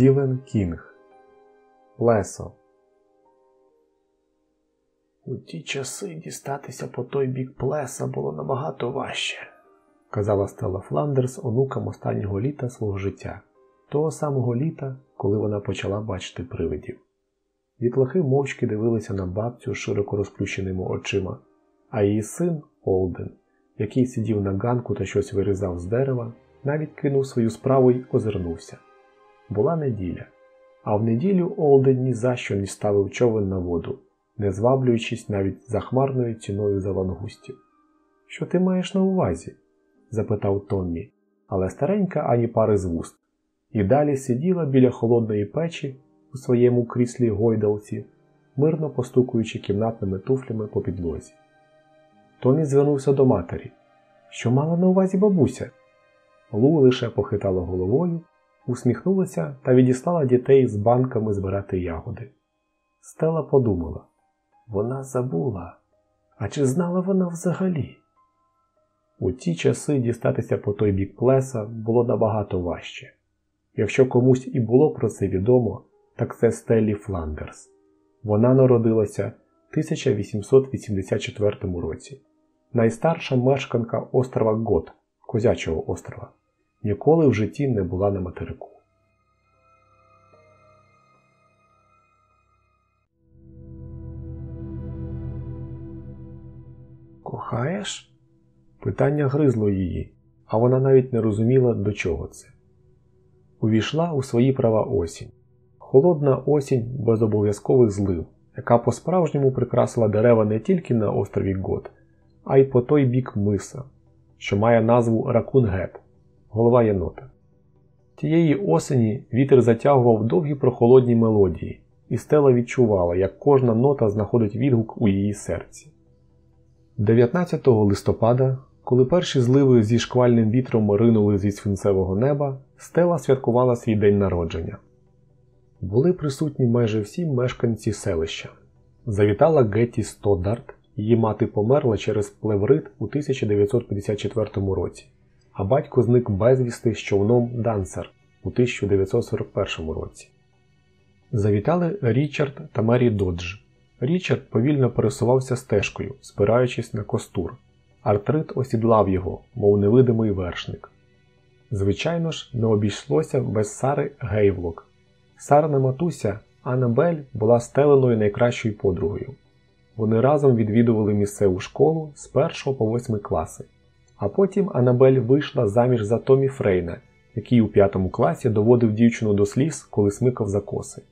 Стівен Кінг Плесо У ті часи дістатися по той бік плеса було набагато важче, казала Стелла Фландерс онукам останнього літа свого життя, того самого літа, коли вона почала бачити привидів. Дітлахи мовчки дивилися на бабцю широко розплющеними очима, а її син Олден, який сидів на ганку та щось вирізав з дерева, навіть кинув свою справу й озирнувся. Була неділя, а в неділю Олден ні за що не ставив човен на воду, не зваблюючись навіть захмарною ціною за лангустів. Що ти маєш на увазі? запитав Томмі, але старенька ані пари з вуст, і далі сиділа біля холодної печі у своєму кріслі гойдалці, мирно постукуючи кімнатними туфлями по підлозі. Томі звернувся до матері. Що мала на увазі бабуся? Лу лише похитала головою, усміхнулася та відіслала дітей з банками збирати ягоди. Стела подумала вона забула. А чи знала вона взагалі? У ті часи дістатися по той бік плеса було набагато важче. Якщо комусь і було про це відомо, так це Стеллі Фландерс. Вона народилася в 1884 році. Найстарша мешканка острова Гот, Козячого острова, ніколи в житті не була на материку. Кохаєш? Питання гризло її, а вона навіть не розуміла, до чого це. Увійшла у свої права осінь. Холодна осінь без обов'язкових злив, яка по-справжньому прикрасила дерева не тільки на острові Гот, а й по той бік миса, що має назву Ракунгет, голова єнота. Тієї осені вітер затягував довгі прохолодні мелодії, і стела відчувала, як кожна нота знаходить відгук у її серці. 19 листопада, коли перші зливи зі шквальним вітром ринули зі свинцевого неба, стела святкувала свій день народження. Були присутні майже всі мешканці селища. Завітала Гетті Стоддарт, її мати померла через плеврит у 1954 році, а батько зник безвісти з човном Дансер у 1941 році. Завітали Річард та Мері Додж. Річард повільно пересувався стежкою, спираючись на костур. Артрит осідлав його, мов невидимий вершник. Звичайно ж, не обійшлося без Сари Гейвлок. Сарина матуся Аннабель була стеленою найкращою подругою. Вони разом відвідували місцеву школу з 1 по 8 класи. А потім Аннабель вийшла заміж за Томі Фрейна, який у 5 класі доводив дівчину до сліз, коли смикав за коси.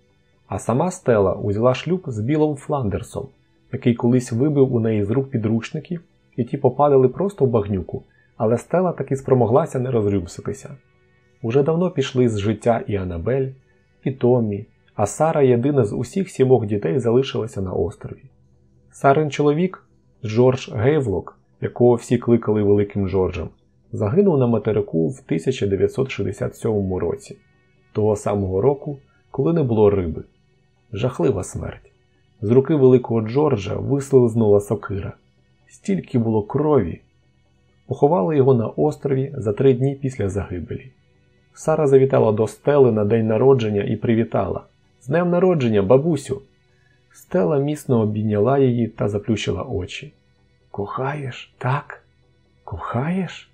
А сама Стела узяла шлюб з Білом Фландерсом, який колись вибив у неї з рук підручники, і ті попадали просто в багнюку, але Стела таки спромоглася не розрюмситися. Уже давно пішли з життя і Анабель, і Томмі, а Сара єдина з усіх сімох дітей залишилася на острові. Сарин чоловік, Джордж Гейвлок, якого всі кликали Великим Джорджем, загинув на материку в 1967 році, того самого року, коли не було риби. Жахлива смерть. З руки великого Джорджа вислизнула сокира. Стільки було крові. Поховали його на острові за три дні після загибелі. Сара завітала до стели на день народження і привітала З днем народження, бабусю! Стела міцно обійняла її та заплющила очі. Кохаєш, так? Кохаєш?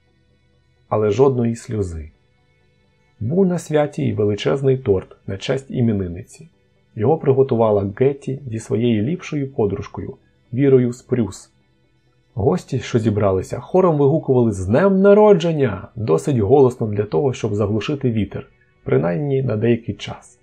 Але жодної сльози. Був на святі й величезний торт на честь іменинниці. Його приготувала Гетті зі своєю ліпшою подружкою Вірою Спрюс. Гості, що зібралися, хором вигукували з днем народження досить голосно для того, щоб заглушити вітер, принаймні на деякий час.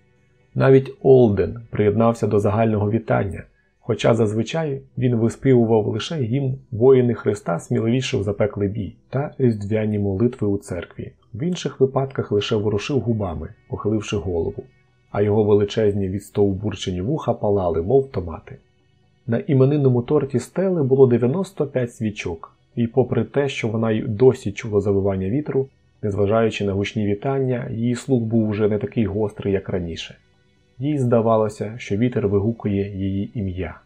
Навіть Олден приєднався до загального вітання, хоча зазвичай він виспівував лише гімн воїни Христа сміливіше в запеклий бій та різдвяні молитви у церкві, в інших випадках лише ворушив губами, похиливши голову, а його величезні відстовбурчені вуха палали, мов томати. На іменинному торті стели було 95 свічок, і, попри те, що вона й досі чула завивання вітру, незважаючи на гучні вітання, її слух був уже не такий гострий, як раніше. Їй здавалося, що вітер вигукує її ім'я.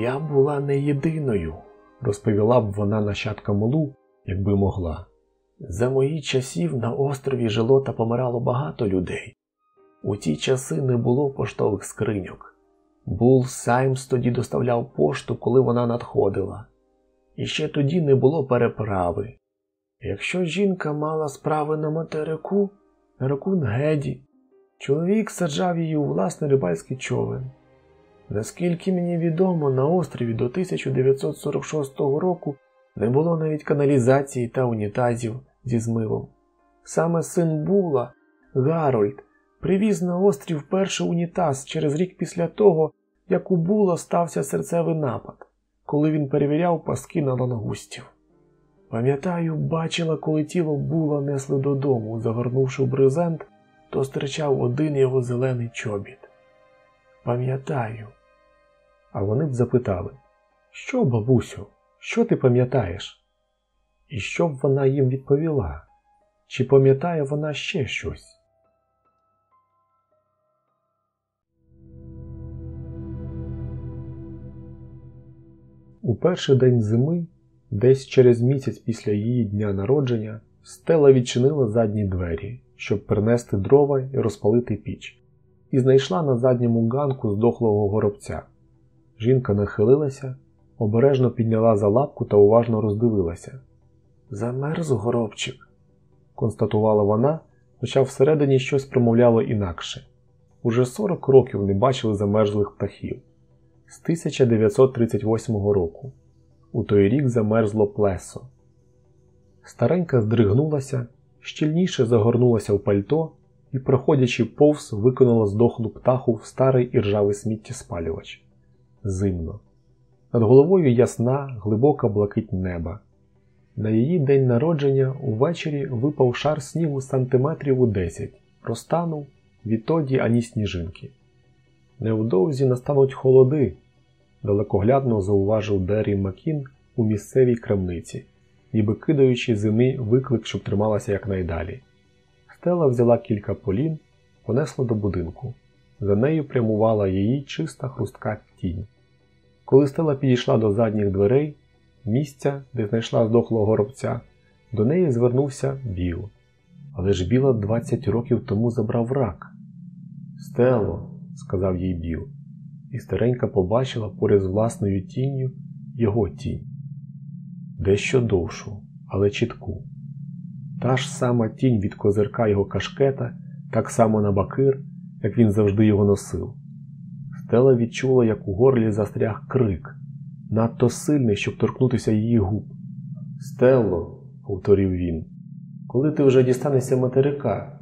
Я була не єдиною, розповіла б вона нащадкам Лу, якби могла. За мої часів на острові жило та помирало багато людей. У ті часи не було поштових скриньок. Бул Саймс тоді доставляв пошту, коли вона надходила. І ще тоді не було переправи. Якщо жінка мала справи на материку, на Ракунгеді, чоловік саджав її у власний рибальський човен. Наскільки мені відомо, на острові до 1946 року не було навіть каналізації та унітазів зі змивом. Саме син Була, Гарольд, привіз на острів перший унітаз через рік після того, як у Була стався серцевий напад, коли він перевіряв паски на лангустів. Пам'ятаю, бачила, коли тіло Була несли додому, загорнувши в брезент, то стирчав один його зелений чобіт. Пам'ятаю. А вони б запитали Що, бабусю, що ти пам'ятаєш? І що б вона їм відповіла? Чи пам'ятає вона ще щось? У перший день зими, десь через місяць після її дня народження, Стела відчинила задні двері, щоб принести дрова і розпалити піч, і знайшла на задньому ганку здохлого горобця. Жінка нахилилася, обережно підняла за лапку та уважно роздивилася. Замерз горобчик, констатувала вона, хоча всередині щось промовляло інакше. Уже 40 років не бачили замерзлих птахів. З 1938 року. У той рік замерзло плесо. Старенька здригнулася, щільніше загорнулася в пальто і, проходячи повз, виконала здохлу птаху в старий іржавий сміттєспалювач. Зимно. Над головою ясна, глибока блакить неба. На її день народження увечері випав шар снігу сантиметрів у 10, розтанув, відтоді ані сніжинки. Невдовзі настануть холоди, далекоглядно зауважив Деррі Макін у місцевій крамниці, ніби кидаючи зими виклик, щоб трималася якнайдалі. Стела взяла кілька полін, понесла до будинку. За нею прямувала її чиста хрустка тінь. Коли стела підійшла до задніх дверей, місця, де знайшла здохлого горобця, до неї звернувся Біл. Але ж Біла 20 років тому забрав рак. Стело, сказав їй Біл, і старенька побачила поряд з власною тінню його тінь. Дещо довшу, але чітку. Та ж сама тінь від козирка його кашкета, так само на бакир, як він завжди його носив. Стела відчула, як у горлі застряг крик, надто сильний, щоб торкнутися її губ. Стелло, повторив він, коли ти вже дістанешся материка,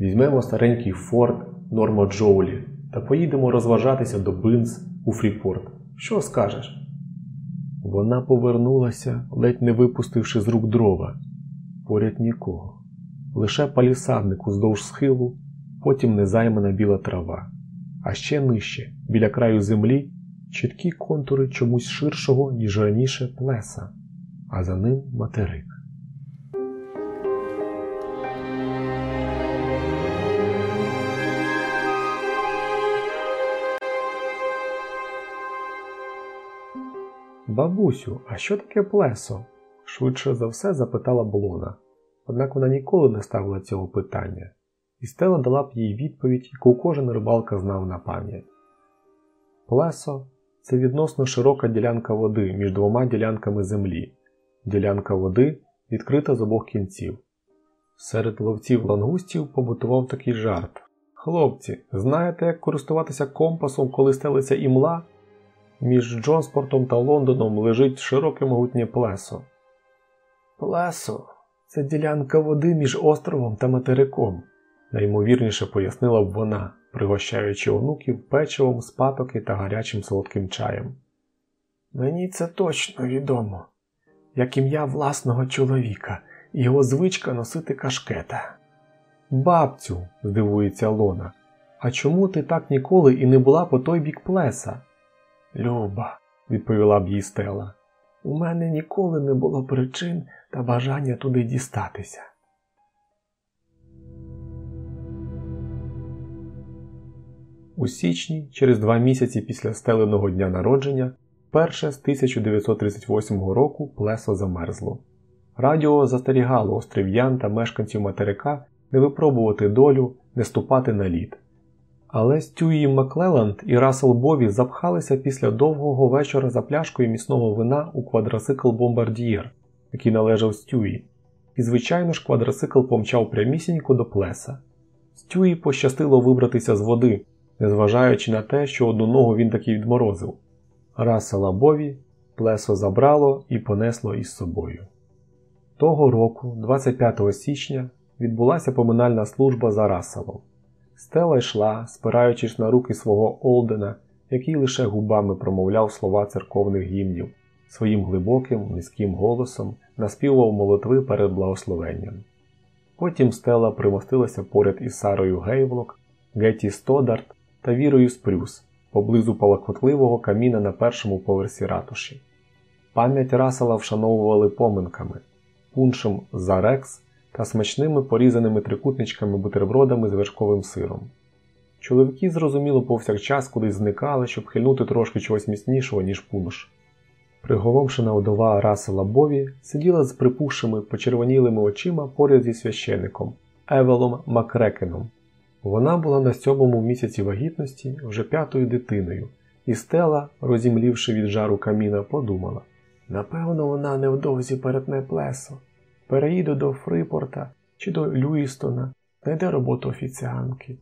візьмемо старенький форт Норма Джоулі та поїдемо розважатися до Бинс у Фріпорт. Що скажеш? Вона повернулася, ледь не випустивши з рук дрова. Поряд нікого. Лише палісадник уздовж схилу, потім незаймана біла трава, а ще нижче, біля краю землі, чіткі контури чомусь ширшого, ніж раніше плеса, а за ним материк. Бабусю, а що таке плесо? швидше за все запитала Блона. Однак вона ніколи не ставила цього питання, і Стела дала б їй відповідь, яку кожен рибалка знав на пам'ять. Плесо це відносно широка ділянка води між двома ділянками землі. Ділянка води відкрита з обох кінців. Серед ловців лангустів побутував такий жарт. Хлопці, знаєте, як користуватися компасом, коли стелиться імла? Між Джонспортом та Лондоном лежить широке могутнє плесо. Плесо це ділянка води між островом та материком, наймовірніше пояснила б вона, пригощаючи онуків печивом з патоки та гарячим солодким чаєм. Мені це точно відомо, як ім'я власного чоловіка і його звичка носити кашкета. Бабцю, здивується Лона, а чому ти так ніколи і не була по той бік плеса? Люба, відповіла б їй Стела, у мене ніколи не було причин та бажання туди дістатися. У січні, через два місяці після стеленого дня народження, Перше з 1938 року плесо замерзло. Радіо застерігало острів'ян та мешканців материка не випробувати долю, не ступати на лід. Але Стюї Маклеланд і Рассел Бові запхалися після довгого вечора за пляшкою міцного вина у квадроцикл Бомбардієр, який належав Стюї, і, звичайно ж, квадроцикл помчав прямісінько до плеса. Стюї пощастило вибратися з води, незважаючи на те, що одну ногу він таки відморозив. Рассела Бові плесо забрало і понесло із собою. Того року, 25 січня, відбулася поминальна служба за Расселом. Стела йшла, спираючись на руки свого Олдена, який лише губами промовляв слова церковних гімнів, своїм глибоким, низьким голосом наспівував молитви перед благословенням. Потім стела примостилася поряд із Сарою Гейвлок, Гетті Стодарт та Вірою Спрюс поблизу палакотливого каміна на першому поверсі ратуші. Пам'ять Расела вшановували поминками, пуншем за Рекс та смачними порізаними трикутничками бутербродами з вершковим сиром. Чоловіки, зрозуміло, повсякчас кудись зникали, щоб хильнути трошки чогось міцнішого, ніж пунш. Приголомшена вдова Расела Бові сиділа з припухшими почервонілими очима поряд зі священником Евелом Макрекеном. Вона була на сьомому місяці вагітності вже п'ятою дитиною, і стела, розімлівши від жару каміна, подумала напевно, вона невдовзі перетне плесо. Переїду до Фрипорта чи до Люїстона, знайде роботу офіціанки.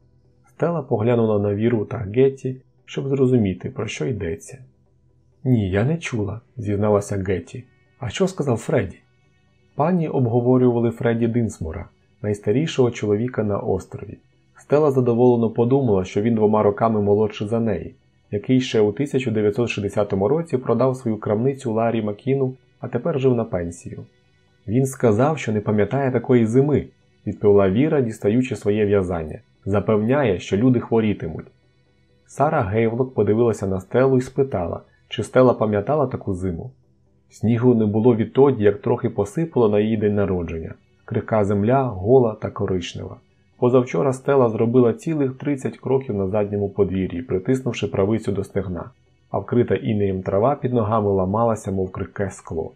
Стела поглянула на Віру та Гетті, щоб зрозуміти, про що йдеться. Ні, я не чула, зізналася Гетті. А що сказав Фредді? Пані обговорювали Фредді Динсмора, найстарішого чоловіка на острові. Стела задоволено подумала, що він двома роками молодший за неї, який ще у 1960 році продав свою крамницю Ларі Макіну, а тепер жив на пенсію. Він сказав, що не пам'ятає такої зими, відповіла Віра, дістаючи своє в'язання. Запевняє, що люди хворітимуть. Сара Гейвлок подивилася на стелу і спитала, чи стела пам'ятала таку зиму. Снігу не було відтоді, як трохи посипало на її день народження, крихка земля, гола та коричнева. Позавчора стела зробила цілих 30 кроків на задньому подвір'ї, притиснувши правицю до стегна, а вкрита інеєм трава під ногами ламалася, мов крихке скло.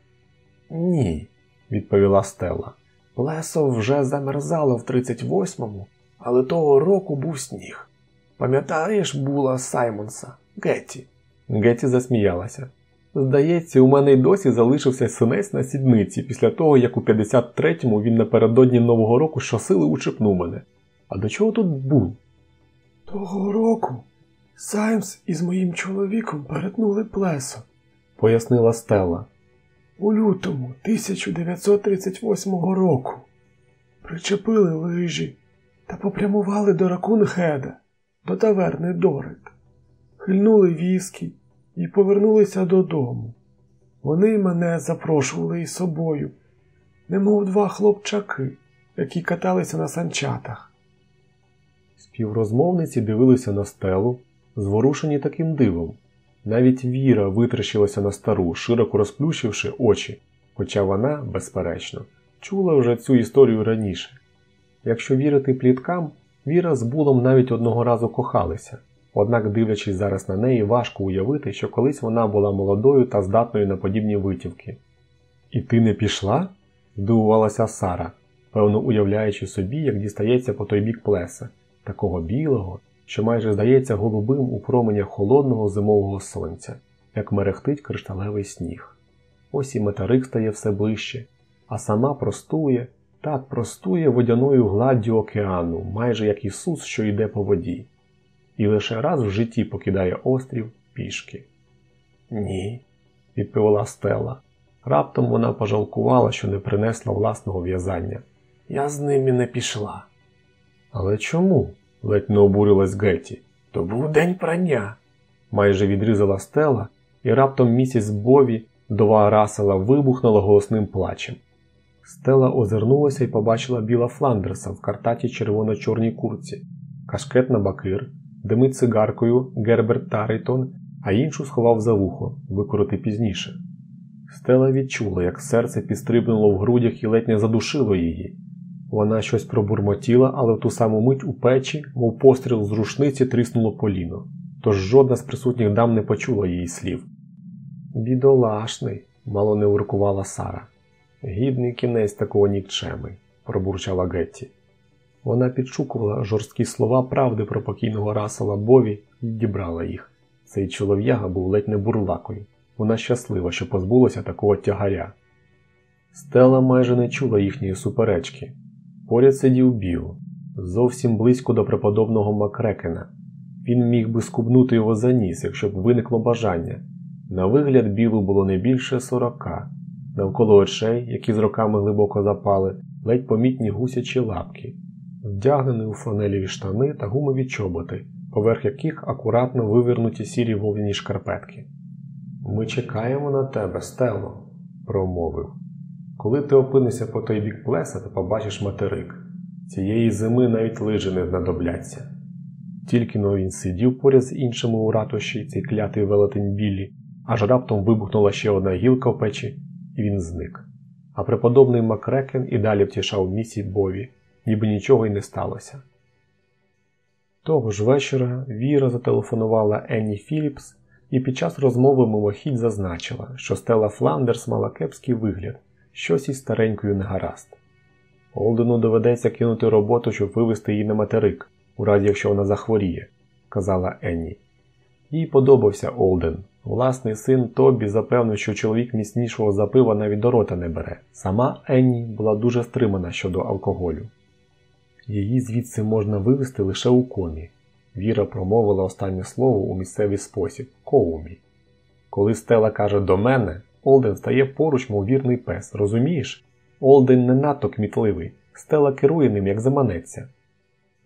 Ні, відповіла стела. Плесо вже замерзало в 38-му, але того року був сніг. Пам'ятаєш, була Саймонса, Гетті? Гетті засміялася. Здається, у мене й досі залишився синець на сідниці після того, як у 53-му він напередодні Нового року щосили учепнув мене. А до чого тут був? Того року Саймс із моїм чоловіком перетнули плесо, пояснила Стелла. У лютому 1938 року причепили лижі та попрямували до Ракунхеда, до таверни Дорик, хильнули віскі і повернулися додому. Вони мене запрошували із собою, немов два хлопчаки, які каталися на санчатах. Співрозмовниці дивилися на стелу, зворушені таким дивом. Навіть Віра витрощилася на стару, широко розплющивши очі, хоча вона, безперечно, чула вже цю історію раніше. Якщо вірити пліткам, Віра з Булом навіть одного разу кохалися, однак, дивлячись зараз на неї, важко уявити, що колись вона була молодою та здатною на подібні витівки. І ти не пішла? здивувалася Сара, певно уявляючи собі, як дістається по той бік плеса, такого білого, що майже здається голубим у променях холодного зимового сонця, як мерехтить кришталевий сніг. Ось і метарик стає все ближче, а сама простує, так простує водяною гладдю океану, майже як Ісус, що йде по воді, і лише раз в житті покидає острів пішки. Ні, відповіла Стелла. Раптом вона пожалкувала, що не принесла власного в'язання. Я з ними не пішла. Але чому? Ледь не обурилась Гетті. То був день прання. Майже відрізала стела, і раптом місіс Бові, дова Расела, вибухнула голосним плачем. Стела озирнулася і побачила біла Фландерса в картаті червоно-чорній курці, кашкет на бакир, димить цигаркою Герберт Таритон, а іншу сховав за вухо, викорити пізніше. Стела відчула, як серце підстрибнуло в грудях і ледь не задушило її. Вона щось пробурмотіла, але в ту саму мить у печі, мов постріл з рушниці, тріснуло поліно, тож жодна з присутніх дам не почула її слів. Бідолашний, мало не уркувала Сара. Гідний кінець такого нікчеми, пробурчала Гетті. Вона підшукувала жорсткі слова правди про покійного Расела Бові і дібрала їх. Цей чолов'яга був ледь не бурлакою. Вона щаслива, що позбулася такого тягаря. Стела майже не чула їхньої суперечки. Поряд сидів Біл, зовсім близько до преподобного Макрекена. Він міг би скубнути його за ніс, якщо б виникло бажання. На вигляд білу було не більше сорока, навколо очей, які з роками глибоко запали, ледь помітні гусячі лапки, вдягнений у фланеліві штани та гумові чоботи, поверх яких акуратно вивернуті сірі вовняні шкарпетки. Ми чекаємо на тебе, Стело, промовив. Коли ти опинишся по той бік плеса, то побачиш материк. Цієї зими навіть лижи не знадобляться. Тільки но він сидів поряд з іншими у ратуші, цей клятий велетень білі, аж раптом вибухнула ще одна гілка в печі, і він зник. А преподобний Макрекен і далі втішав місій Бові, ніби нічого й не сталося. Того ж вечора Віра зателефонувала Енні Філіпс і під час розмови мимохідь зазначила, що Стела Фландерс мала кепський вигляд, щось із старенькою негаразд. Олдену доведеться кинути роботу, щоб вивести її на материк, у разі якщо вона захворіє, казала Енні. Їй подобався Олден. Власний син Тобі запевнив, що чоловік міцнішого запива навіть до рота не бере. Сама Енні була дуже стримана щодо алкоголю. Її звідси можна вивезти лише у комі. Віра промовила останнє слово у місцевий спосіб коумі. Коли Стела каже до мене, Олден стає поруч, мов вірний пес, розумієш? Олден не надто кмітливий, Стела керує ним, як заманеться.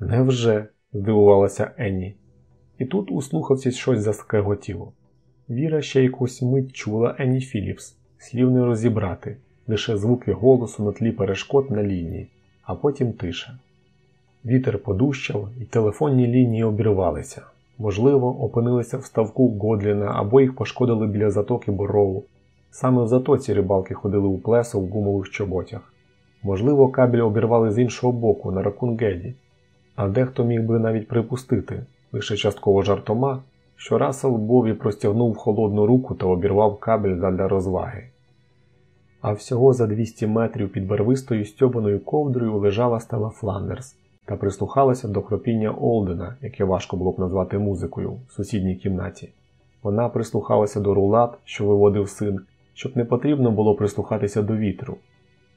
Невже? здивувалася Енні. І тут у слухавці щось заскреготіло. Віра ще якусь мить чула Енні Філіпс, слів не розібрати, лише звуки голосу на тлі перешкод на лінії, а потім тиша. Вітер подущав, і телефонні лінії обірвалися. Можливо, опинилися в ставку Годліна або їх пошкодили біля затоки Борову. Саме в затоці рибалки ходили у плесо в гумових чоботях. Можливо, кабель обірвали з іншого боку на Ракунгеді, а дехто міг би навіть припустити, лише частково жартома, що Рассел Бові простягнув холодну руку та обірвав кабель задля розваги. А всього за 200 метрів під барвистою стьобаною ковдрою лежала Стела Фландерс та прислухалася до хропіння Олдена, яке важко було б назвати музикою в сусідній кімнаті. Вона прислухалася до рулат, що виводив син, щоб не потрібно було прислухатися до вітру.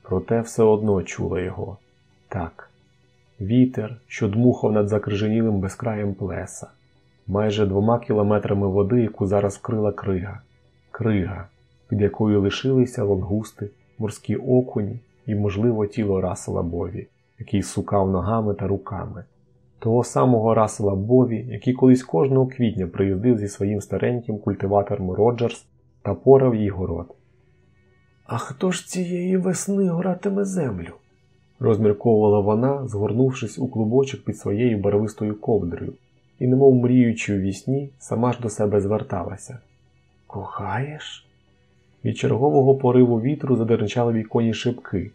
Проте все одно чула його. Так, вітер, що дмухав над закриженілим безкраєм плеса, майже двома кілометрами води, яку зараз вкрила крига, крига, під якою лишилися лонгусти, морські окуні і, можливо, тіло Расела Бові, який сукав ногами та руками. Того самого Расела Бові, який колись кожного квітня приїздив зі своїм стареньким культиватором Роджерс та порав їй город. А хто ж цієї весни горатиме землю? розмірковувала вона, згорнувшись у клубочок під своєю барвистою ковдрою, і, немов мріючи у вісні, сама ж до себе зверталася. Кохаєш? Від чергового пориву вітру задерчали віконі шибки.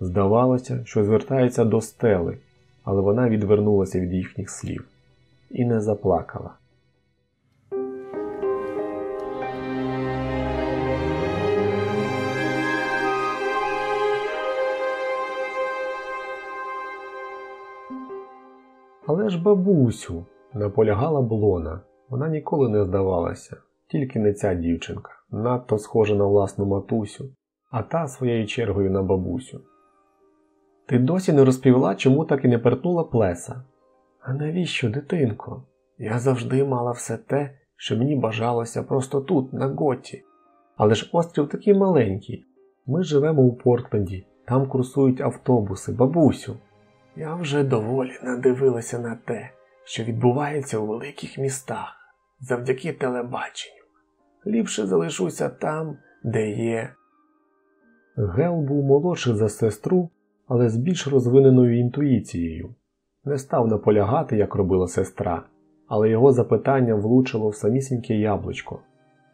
Здавалося, що звертається до стели, але вона відвернулася від їхніх слів і не заплакала. Але ж, бабусю, наполягала Блона. Вона ніколи не здавалася, тільки не ця дівчинка, надто схожа на власну матусю, а та своєю чергою на бабусю. Ти досі не розповіла, чому так і не перетнула плеса. А навіщо, дитинко? Я завжди мала все те, що мені бажалося просто тут, на готі. Але ж острів такий маленький. Ми живемо у Портленді, там курсують автобуси, бабусю. Я вже доволі надивилася на те, що відбувається у великих містах завдяки телебаченню. Ліпше залишуся там, де є. Гел був молодший за сестру, але з більш розвиненою інтуїцією. Не став наполягати, як робила сестра, але його запитання влучило в самісіньке яблучко.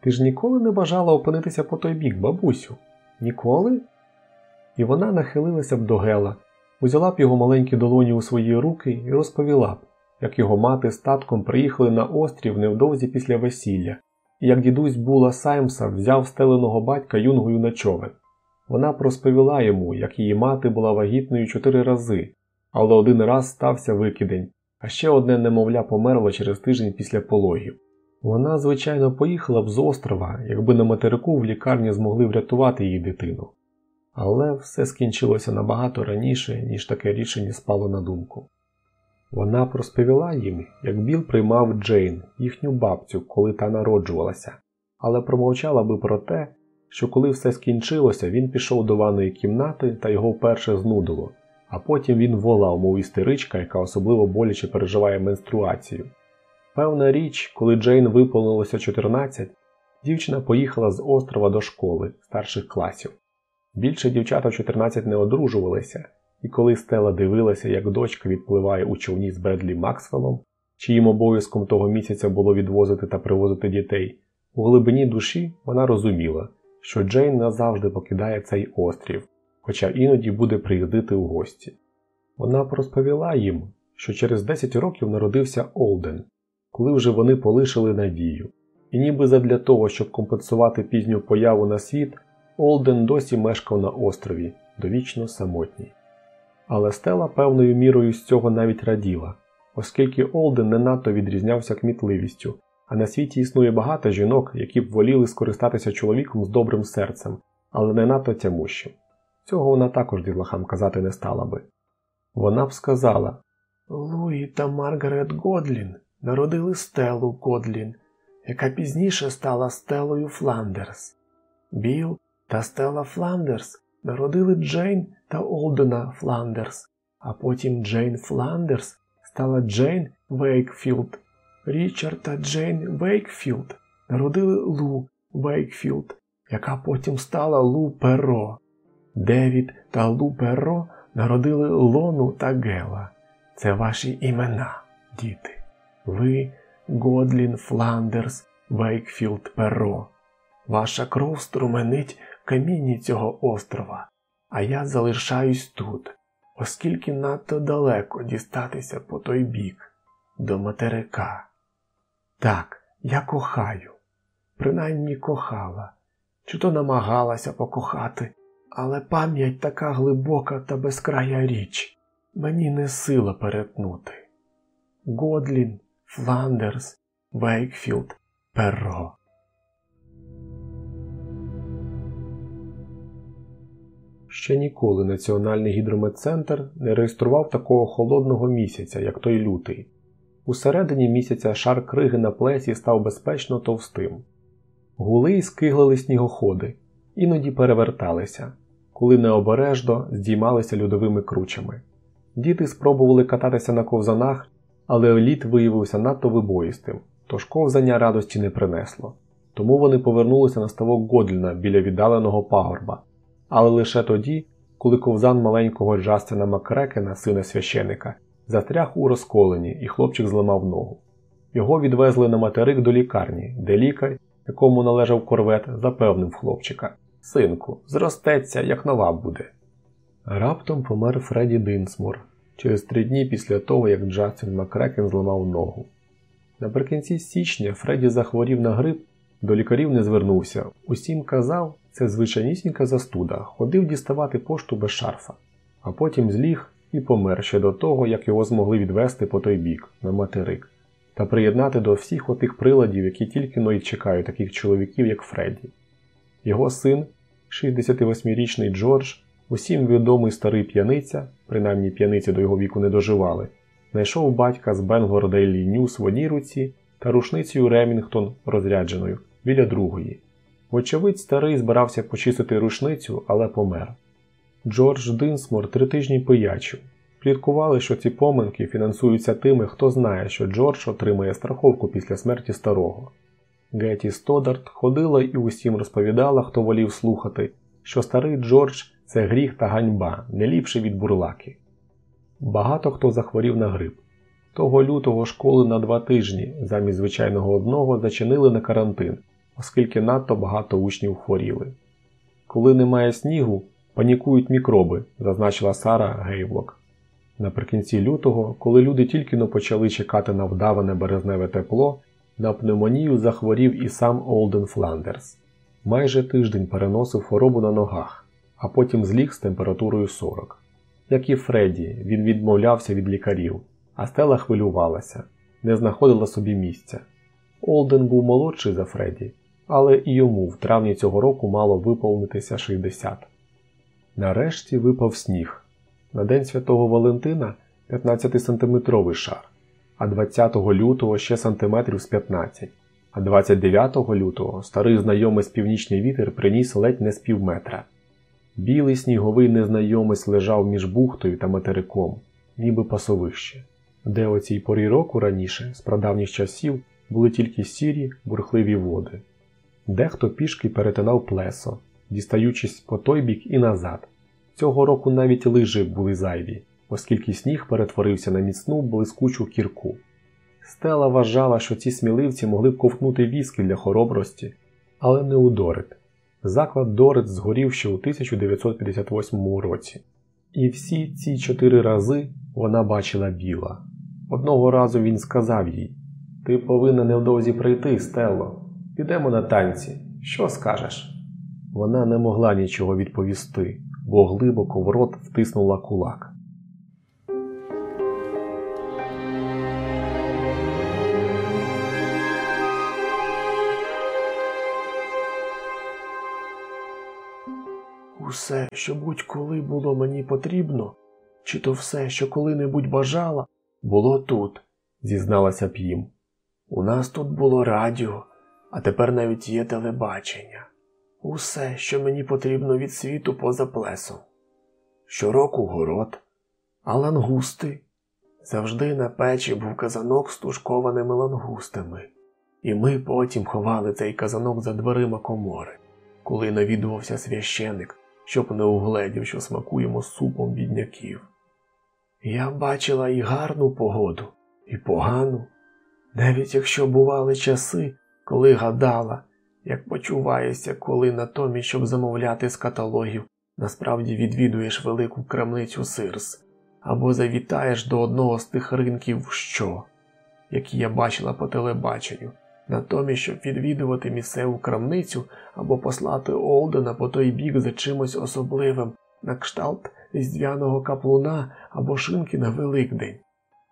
Ти ж ніколи не бажала опинитися по той бік, бабусю? Ніколи? І вона нахилилася б до Гела, узяла б його маленькі долоні у свої руки і розповіла б, як його мати з татком приїхали на острів невдовзі після весілля і як дідусь Була Саймса взяв стеленого батька юнгою на човен. Вона б розповіла йому, як її мати була вагітною чотири рази, але один раз стався викидень, а ще одне немовля померло через тиждень після пологів. Вона, звичайно, поїхала б з острова, якби на материку в лікарні змогли врятувати її дитину. Але все скінчилося набагато раніше, ніж таке рішення спало на думку. Вона розповіла їм, як Біл приймав Джейн, їхню бабцю, коли та народжувалася, але промовчала би про те, що коли все скінчилося, він пішов до ванної кімнати та його вперше знудило, а потім він волав, мов істеричка, яка особливо боляче переживає менструацію. Певна річ, коли Джейн виповнилося 14, дівчина поїхала з острова до школи старших класів. Більше дівчата в 14 не одружувалися, і коли Стела дивилася, як дочка відпливає у човні з Бредлі Максвеллом, чиїм обов'язком того місяця було відвозити та привозити дітей, у глибині душі вона розуміла, що Джейн назавжди покидає цей острів, хоча іноді буде приїздити у гості. Вона розповіла їм, що через 10 років народився Олден, коли вже вони полишили надію, і ніби задля того, щоб компенсувати пізню появу на світ, Олден досі мешкав на острові, довічно самотній. Але Стела певною мірою з цього навіть раділа, оскільки Олден не надто відрізнявся кмітливістю, а на світі існує багато жінок, які б воліли скористатися чоловіком з добрим серцем, але не надто тямущим. Цього вона також дітлахам казати не стала би. Вона б сказала Луї та Маргарет Годлін народили Стелу Годлін, яка пізніше стала Стелою Фландерс. Біл та Стела Фландерс народили Джейн та Олдена Фландерс, а потім Джейн Фландерс стала Джейн Вейкфілд. Річард та Джейн Вейкфілд народили Лу Вейкфілд, яка потім стала Лу Перо. Девід та Лу Перо народили Лону та Гела. Це ваші імена, діти. Ви Годлін Фландерс Вейкфілд Перо. Ваша кров струменить камінням цього острова, а я залишаюсь тут, оскільки надто далеко дістатися по той бік, до материка. Так, я кохаю, принаймні кохала, чи то намагалася покохати, але пам'ять така глибока та безкрая річ, мені несила перетнути. Годлін, Фландерс, Вейкфілд, Перо. Ще ніколи Національний гідрометцентр не реєстрував такого холодного місяця, як той лютий. У середині місяця шар криги на плесі став безпечно товстим. Гули й скиглили снігоходи, іноді переверталися, коли необережно здіймалися льодовими кручами. Діти спробували кататися на ковзанах, але лід виявився надто вибоїстим, тож ковзання радості не принесло. Тому вони повернулися на ставок Годліна біля віддаленого пагорба, але лише тоді, коли ковзан маленького Джастина Макрекена, сина священика, застряг у розколені, і хлопчик зламав ногу. Його відвезли на материк до лікарні, де лікар, якому належав корвет, запевнив хлопчика Синку, зростеться, як нова буде. Раптом помер Фредді Динсмор через три дні після того, як Джастин Макрекен зламав ногу. Наприкінці січня Фредді захворів на грип, до лікарів не звернувся. Усім казав, це звичайнісінька застуда, ходив діставати пошту без шарфа, а потім зліг і помер ще до того, як його змогли відвести по той бік, на материк, та приєднати до всіх отих приладів, які тільки но й чекають таких чоловіків, як Фредді. Його син, 68-річний Джордж, усім відомий старий п'яниця, принаймні п'яниці до його віку не доживали, знайшов батька з Бенгор Дейлі Ньюс в одній руці та рушницею Ремінгтон розрядженою біля другої. Вочевидь, старий збирався почистити рушницю, але помер. Джордж Динсмор три тижні пиячив. Пліткували, що ці поминки фінансуються тими, хто знає, що Джордж отримає страховку після смерті старого. Геті Стодарт ходила і усім розповідала, хто волів слухати, що старий Джордж це гріх та ганьба, не ліпше від бурлаки. Багато хто захворів на грип. Того лютого школи на два тижні замість звичайного одного зачинили на карантин, оскільки надто багато учнів хворіли. Коли немає снігу, панікують мікроби, зазначила Сара Гейвлок. Наприкінці лютого, коли люди тільки но почали чекати на вдаване березневе тепло, На пневмонію захворів і сам Олден Фландерс. Майже тиждень переносив хворобу на ногах, а потім зліг з температурою 40. Як і Фредді, він відмовлявся від лікарів, а стела хвилювалася, не знаходила собі місця. Олден був молодший за Фредді, але і йому в травні цього року мало виповнитися 60. Нарешті випав сніг. На День Святого Валентина 15-сантиметровий шар, а 20 лютого ще сантиметрів з 15, а 29 лютого старий знайомець північний вітер приніс ледь не з півметра. Білий сніговий незнайомець лежав між бухтою та материком, ніби пасовище, де о цій порі року раніше, з прадавніх часів, були тільки сірі, бурхливі води. Дехто пішки перетинав плесо, дістаючись по той бік і назад. Цього року навіть лижи були зайві, оскільки сніг перетворився на міцну блискучу кірку. Стела вважала, що ці сміливці могли б ковтнути віски для хоробрості, але не у Дорит. Заклад Дорит згорів ще у 1958 році. І всі ці чотири рази вона бачила біла. Одного разу він сказав їй: Ти повинна невдовзі прийти, Стелло. Підемо на танці. Що скажеш? Вона не могла нічого відповісти, бо глибоко в рот втиснула кулак. Усе, що будь-коли було мені потрібно, чи то все, що коли-небудь бажала, було тут, зізналася П'їм. У нас тут було радіо, а тепер навіть є телебачення. Усе, що мені потрібно від світу поза плесом. Щороку город, а лангусти. Завжди на печі був казанок з тушкованими лангустами, і ми потім ховали цей казанок за дверима комори, коли навідувався священик, щоб не угледів, що смакуємо супом бідняків. Я бачила і гарну погоду, і погану, навіть якщо бували часи, коли гадала, як почуваєшся, коли натомість, щоб замовляти з каталогів, насправді відвідуєш велику крамницю сирс, або завітаєш до одного з тих ринків що, які я бачила по телебаченню, натомість, щоб відвідувати місцеву крамницю або послати Олдена по той бік за чимось особливим, на кшталт різдвяного каплуна або шинки на Великдень.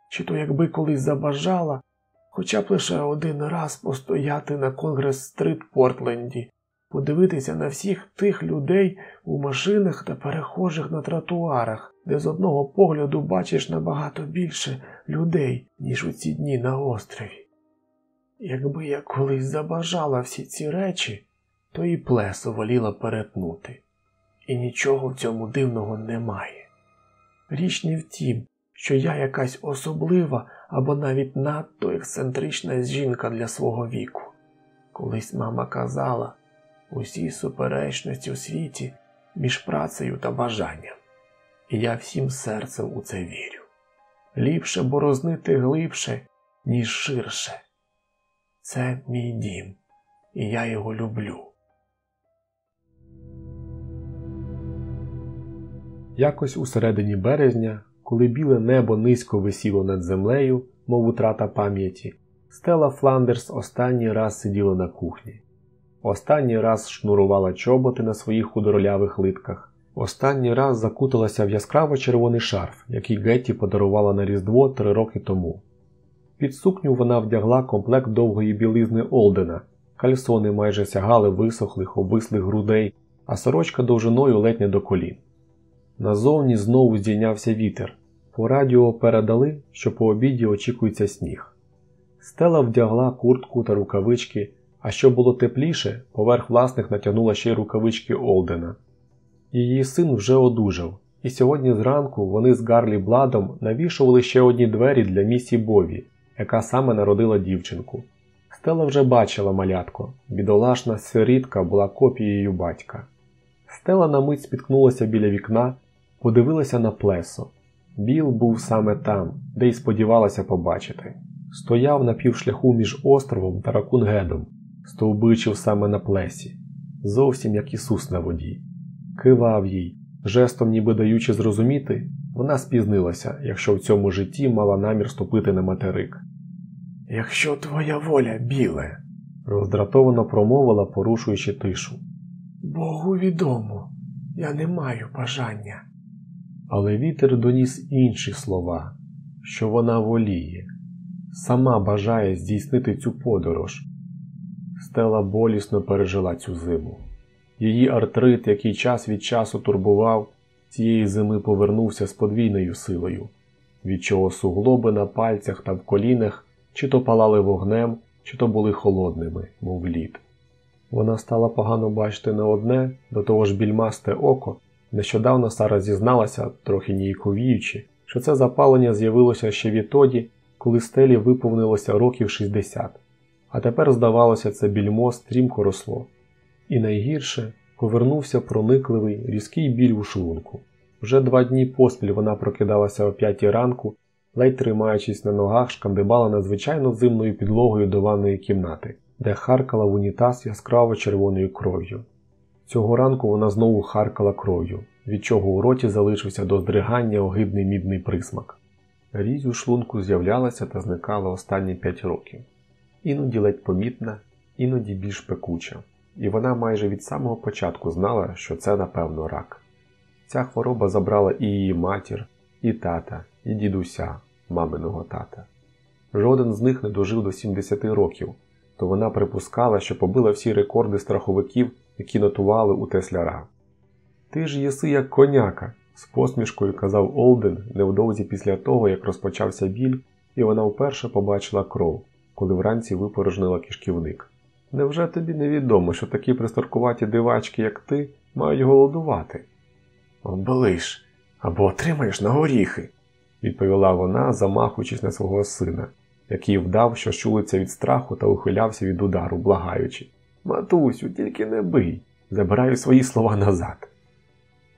Чи то якби колись забажала, хоча б лише один раз постояти на Конгрес Стрит Портленді, подивитися на всіх тих людей у машинах та перехожих на тротуарах, де з одного погляду бачиш набагато більше людей, ніж у ці дні на острові. Якби я колись забажала всі ці речі, то і плесо воліла перетнути. І нічого в цьому дивного немає. Річ не в що я якась особлива або навіть надто ексцентрична жінка для свого віку. Колись мама казала усі суперечності у світі між працею та бажанням, і я всім серцем у це вірю. Ліпше борознити глибше, ніж ширше. Це мій дім, і я його люблю. Якось у середині березня, коли біле небо низько висіло над землею, мов утрата пам'яті, Стела Фландерс останній раз сиділа на кухні. Останній раз шнурувала чоботи на своїх худорлявих литках. Останній раз закуталася в яскраво червоний шарф, який Гетті подарувала на Різдво три роки тому. Під сукню вона вдягла комплект довгої білизни Олдена, кальсони майже сягали висохлих, обвислих грудей, а сорочка довжиною ледь не до колін. Назовні знову здійнявся вітер. По радіо передали, що по обіді очікується сніг. Стела вдягла куртку та рукавички, а щоб було тепліше, поверх власних натягнула ще й рукавички Олдена. Її син вже одужав, і сьогодні зранку вони з Гарлі Бладом навішували ще одні двері для місі Бові, яка саме народила дівчинку. Стела вже бачила малятко, бідолашна сирітка була копією батька. Стела на мить спіткнулася біля вікна, подивилася на плесо. Біл був саме там, де й сподівалася побачити. Стояв на півшляху між островом та Ракунгедом, стовбичив саме на плесі, зовсім як Ісус на воді. Кивав їй, жестом, ніби даючи зрозуміти, вона спізнилася, якщо в цьому житті мала намір ступити на материк. Якщо твоя воля, біле, роздратовано промовила, порушуючи тишу. Богу відомо, я не маю бажання. Але вітер доніс інші слова, що вона воліє, сама бажає здійснити цю подорож. Стела болісно пережила цю зиму. Її артрит, який час від часу турбував, цієї зими повернувся з подвійною силою, від чого суглоби на пальцях та в колінах чи то палали вогнем, чи то були холодними, мов лід. Вона стала погано бачити не одне, до того ж більмасте око. Нещодавно Сара зізналася, трохи ніяковіючи, що це запалення з'явилося ще відтоді, коли стелі виповнилося років 60. А тепер, здавалося, це більмо стрімко росло. І найгірше повернувся проникливий різкий біль у шлунку. Вже два дні поспіль вона прокидалася о п'ятій ранку, ледь тримаючись на ногах, шкандибала надзвичайно зимною підлогою до ванної кімнати, де харкала в унітаз яскраво червоною кров'ю. Цього ранку вона знову харкала кров'ю, від чого у роті залишився до здригання огидний мідний присмак. Різь у шлунку з'являлася та зникала останні п'ять років. Іноді ледь помітна, іноді більш пекуча, і вона майже від самого початку знала, що це, напевно, рак. Ця хвороба забрала і її матір, і тата, і дідуся, маминого тата. Жоден з них не дожив до 70 років, то вона припускала, що побила всі рекорди страховиків, які нотували у Тесляра. Ти ж єси як коняка, з посмішкою казав Олден невдовзі після того, як розпочався біль, і вона вперше побачила кров, коли вранці випорожнила кишківник. Невже тобі невідомо, що такі пристаркуваті дивачки, як ти, мають голодувати? Облиш, або отримаєш на горіхи, відповіла вона, замахуючись на свого сина, який вдав, що щулиться від страху та ухилявся від удару, благаючи Матусю, тільки не бий, забираю свої слова назад.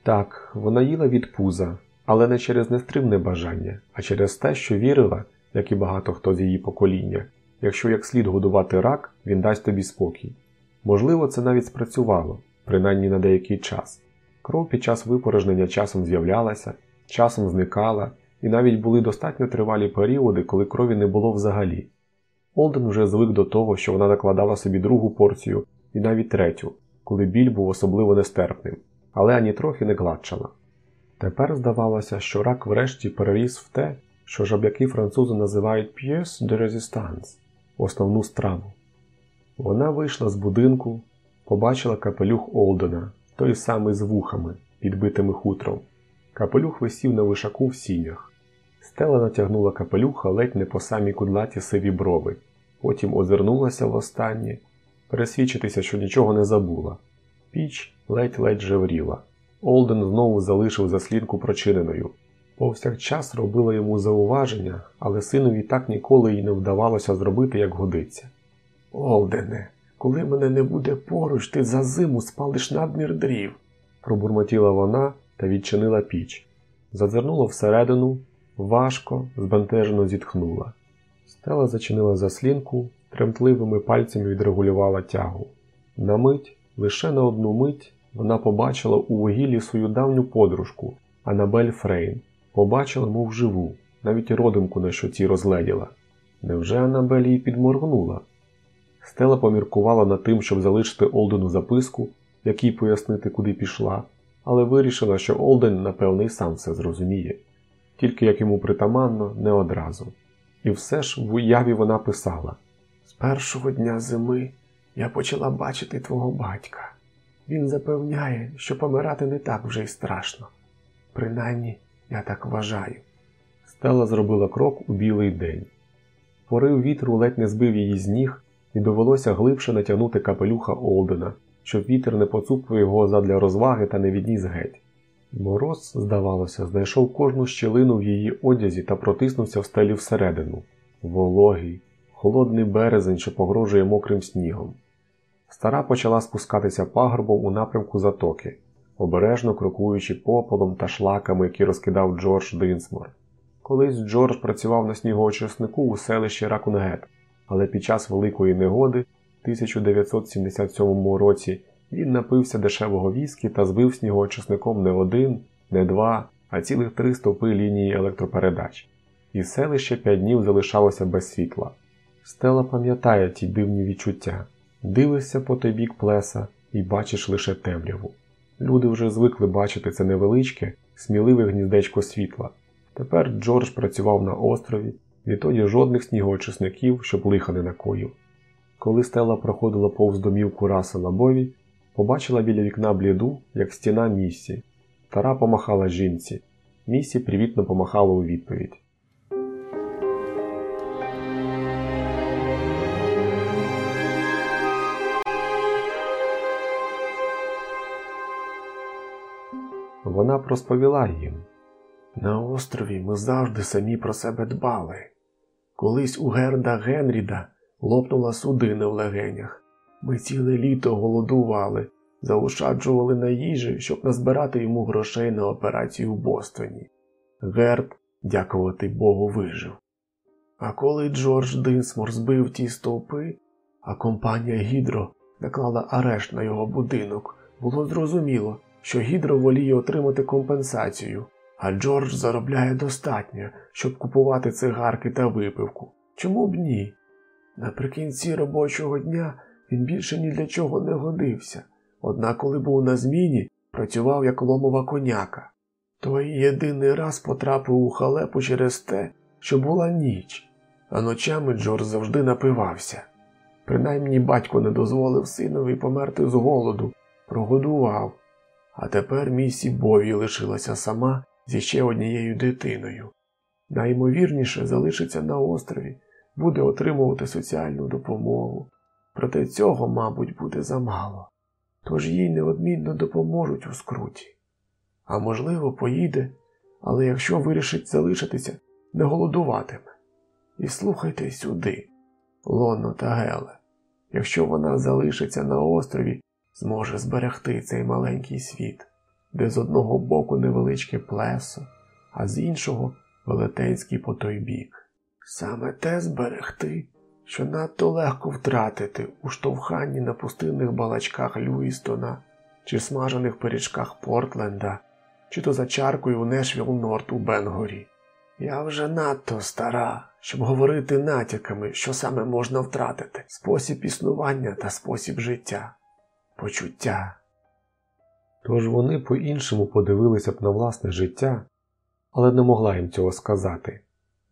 Так, вона їла від пуза, але не через нестримне бажання, а через те, що вірила, як і багато хто з її покоління, якщо як слід годувати рак, він дасть тобі спокій. Можливо, це навіть спрацювало, принаймні на деякий час. Кров під час випорожнення часом з'являлася, часом зникала, і навіть були достатньо тривалі періоди, коли крові не було взагалі. Олден вже звик до того, що вона накладала собі другу порцію і навіть третю, коли біль був особливо нестерпним, але ані трохи не гладшала. Тепер здавалося, що рак врешті переріс в те, що жаб'яки французи називають pièce de résistance – основну страву. Вона вийшла з будинку, побачила капелюх Олдена, той самий з вухами, підбитими хутром. Капелюх висів на вишаку в сінях. Стела натягнула капелюха ледь не по самі кудлаті сиві брови, потім озирнулася востаннє, пересвідчитися, що нічого не забула. Піч ледь-ледь жевріла. Олден знову залишив заслінку прочиненою. Повсякчас робила йому зауваження, але синові так ніколи й не вдавалося зробити, як годиться. Олдене, коли мене не буде поруч, ти за зиму спалиш надмір дрів, пробурмотіла вона та відчинила піч. Зазирнула всередину, важко, збентежено зітхнула. Стела зачинила заслінку, тремтливими пальцями відрегулювала тягу. На мить, лише на одну мить, вона побачила у вугіллі свою давню подружку Анабель Фрейн. Побачила, мов живу, навіть родимку на щоці розгледіла. Невже Анабель їй підморгнула? Стела поміркувала над тим, щоб залишити Олдену записку, якій пояснити, куди пішла, але вирішила, що Олден, напевне, і сам все зрозуміє, тільки як йому притаманно, не одразу. І все ж в уяві вона писала: З першого дня зими я почала бачити твого батька. Він запевняє, що помирати не так вже й страшно. Принаймні, я так вважаю. Стела зробила крок у білий день. Порив вітру ледь не збив її з ніг, і довелося глибше натягнути капелюха Олдена, щоб вітер не поцупив його задля розваги та не відніс геть. Мороз, здавалося, знайшов кожну щілину в її одязі та протиснувся в стелі всередину вологий, холодний березень, що погрожує мокрим снігом. Стара почала спускатися пагорбом у напрямку затоки, обережно крокуючи пополом та шлаками, які розкидав Джордж Динсмор. Колись Джордж працював на снігоочиснику у селищі Ракунгет, але під час Великої негоди в 1977 році він напився дешевого віскі та збив снігоочисником не один, не два, а цілих три стовпи лінії електропередач, і селище п'ять днів залишалося без світла. Стела пам'ятає ті дивні відчуття. Дивишся по той бік плеса і бачиш лише темряву. Люди вже звикли бачити це невеличке, сміливе гніздечко світла. Тепер Джордж працював на острові, відтоді жодних снігоочисників, щоб лиха не накоїв. Коли Стела проходила повз домівку Расела Бові, побачила біля вікна бліду, як стіна місці. Тара помахала жінці. Місі привітно помахала у відповідь. Вона просповіла їм. На острові ми завжди самі про себе дбали. Колись у Герда Генріда лопнула судина в легенях. Ми ціле літо голодували, заощаджували на їжі, щоб назбирати йому грошей на операцію в Бостоні. Герд, дякувати Богу, вижив. А коли Джордж Динсмор збив ті стовпи, а компанія Гідро наклала арешт на його будинок, було зрозуміло, що Гідро воліє отримати компенсацію, а Джордж заробляє достатньо, щоб купувати цигарки та випивку. Чому б ні? Наприкінці робочого дня він більше ні для чого не годився, однак, коли був на зміні, працював як ломова коняка. Той єдиний раз потрапив у халепу через те, що була ніч, а ночами Джордж завжди напивався. Принаймні батько не дозволив синові померти з голоду, прогодував. А тепер місі Бові лишилася сама зі ще однією дитиною. Наймовірніше залишиться на острові, буде отримувати соціальну допомогу. Проте цього, мабуть, буде замало. Тож їй неодмінно допоможуть у скруті. А можливо, поїде, але якщо вирішить залишитися, не голодуватиме. І слухайте сюди, Лонно та Геле, якщо вона залишиться на острові, зможе зберегти цей маленький світ, де з одного боку невеличке плесо, а з іншого велетенський по той бік. Саме те зберегти, що надто легко втратити у штовханні на пустинних балачках Люїстона чи смажених пиріжках Портленда, чи то за чаркою у Нешвіл Норт у Бенгорі. Я вже надто стара, щоб говорити натяками, що саме можна втратити спосіб існування та спосіб життя, почуття. Тож вони по-іншому подивилися б на власне життя, але не могла їм цього сказати.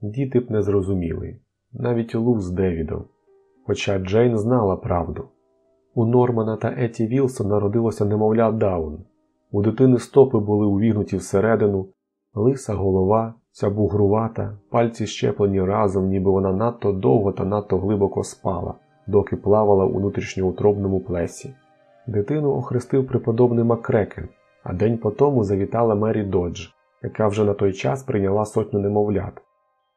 Діти б не зрозуміли, навіть Лу з Девідом, хоча Джейн знала правду. У Нормана та Еті Вілсон народилося немовля Даун. У дитини стопи були увігнуті всередину, лиса голова, ця бугрувата, пальці щеплені разом, ніби вона надто довго та надто глибоко спала, доки плавала у внутрішньоутробному плесі. Дитину охрестив преподобний Макрекен, а день по тому завітала Мері Додж, яка вже на той час прийняла сотню немовлят.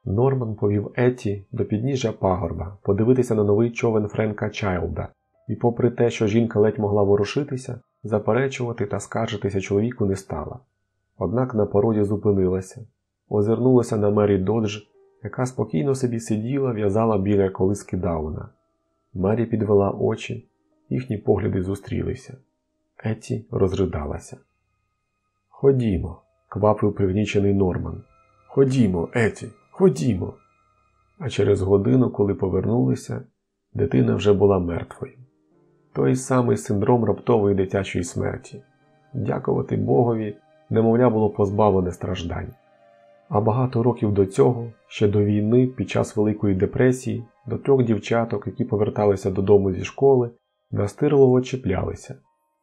Норман повів Еті до підніжжя пагорба подивитися на новий човен Френка Чайлда, і, попри те, що жінка ледь могла ворушитися, заперечувати та скаржитися чоловіку не стала. Однак на породі зупинилася, озирнулася на Мері Додж, яка спокійно собі сиділа, в'язала біля колиски Дауна. Мері підвела очі, їхні погляди зустрілися. Еті розридалася. Ходімо, квапив пригнічений Норман. Ходімо, Еті, ходімо. А через годину, коли повернулися, дитина вже була мертвою. Той самий синдром раптової дитячої смерті. Дякувати Богові, немовля було позбавлене страждань. А багато років до цього, ще до війни, під час Великої депресії, до трьох дівчаток, які поверталися додому зі школи, настирливо чіплялися.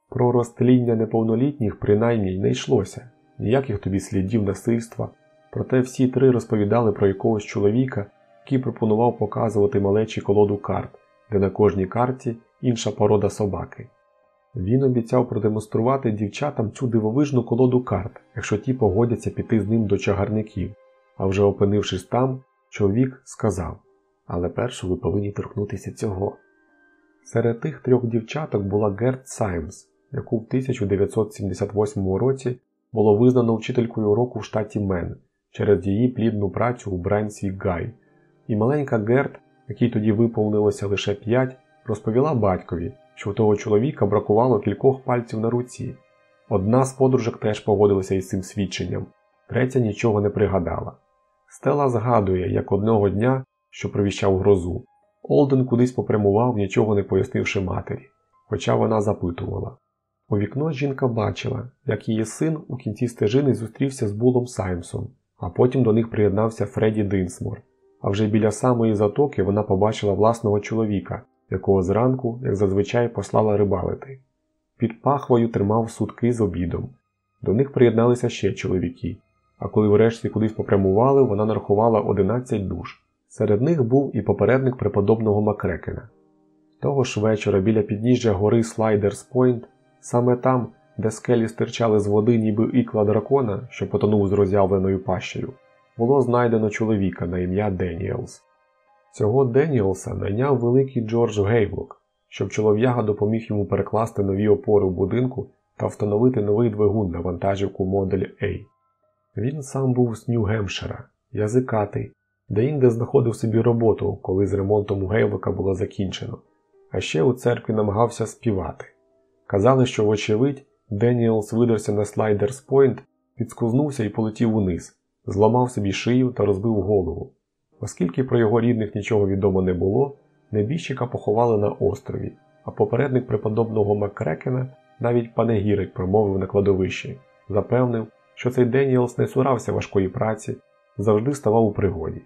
Про розтління неповнолітніх принаймні не йшлося, ніяких тобі слідів насильства, проте всі три розповідали про якогось чоловіка, який пропонував показувати малечі колоду карт, де на кожній карті інша порода собаки. Він обіцяв продемонструвати дівчатам цю дивовижну колоду карт, якщо ті погодяться піти з ним до чагарників, а вже опинившись там, чоловік сказав Але першу ви повинні торкнутися цього. Серед тих трьох дівчаток була Герт Саймс, яку в 1978 році було визнано вчителькою року в штаті Мен через її плідну працю у бранці Гай, і маленька Герт, якій тоді виповнилося лише п'ять, розповіла батькові, що у того чоловіка бракувало кількох пальців на руці. Одна з подружок теж погодилася із цим свідченням, третя нічого не пригадала. Стела згадує, як одного дня, що провіщав грозу, Олден кудись попрямував, нічого не пояснивши матері, хоча вона запитувала. У вікно жінка бачила, як її син у кінці стежини зустрівся з Булом Саймсом, а потім до них приєднався Фредді Динсмор. А вже біля самої затоки вона побачила власного чоловіка, якого зранку, як зазвичай, послала рибалити. Під пахвою тримав судки з обідом. До них приєдналися ще чоловіки, а коли врешті кудись попрямували, вона нарахувала 11 душ. Серед них був і попередник преподобного Макрекена. Того ж вечора біля підніжжя гори Слайдерс Пойнт, саме там, де скелі стирчали з води, ніби ікла дракона, що потонув з роз'явленою пащею, було знайдено чоловіка на ім'я Деніелс. Цього Деніелса найняв великий Джордж Гейблок, щоб чолов'яга допоміг йому перекласти нові опори в будинку та встановити новий двигун на вантажівку модель A. Він сам був з Нью-Гемпшира, язикатий, деінде знаходив собі роботу, коли з ремонтом у Була закінчено, а ще у церкві намагався співати. Казали, що, вочевидь, Деніелс видерся на Слайдерс Пойнт, підсковзнувся і полетів униз, зламав собі шию та розбив голову. Оскільки про його рідних нічого відомо не було, небіжчика поховали на острові, а попередник преподобного Маккрекена навіть панегірик промовив на кладовищі, запевнив, що цей Деніелс не цурався важкої праці, завжди ставав у пригоді,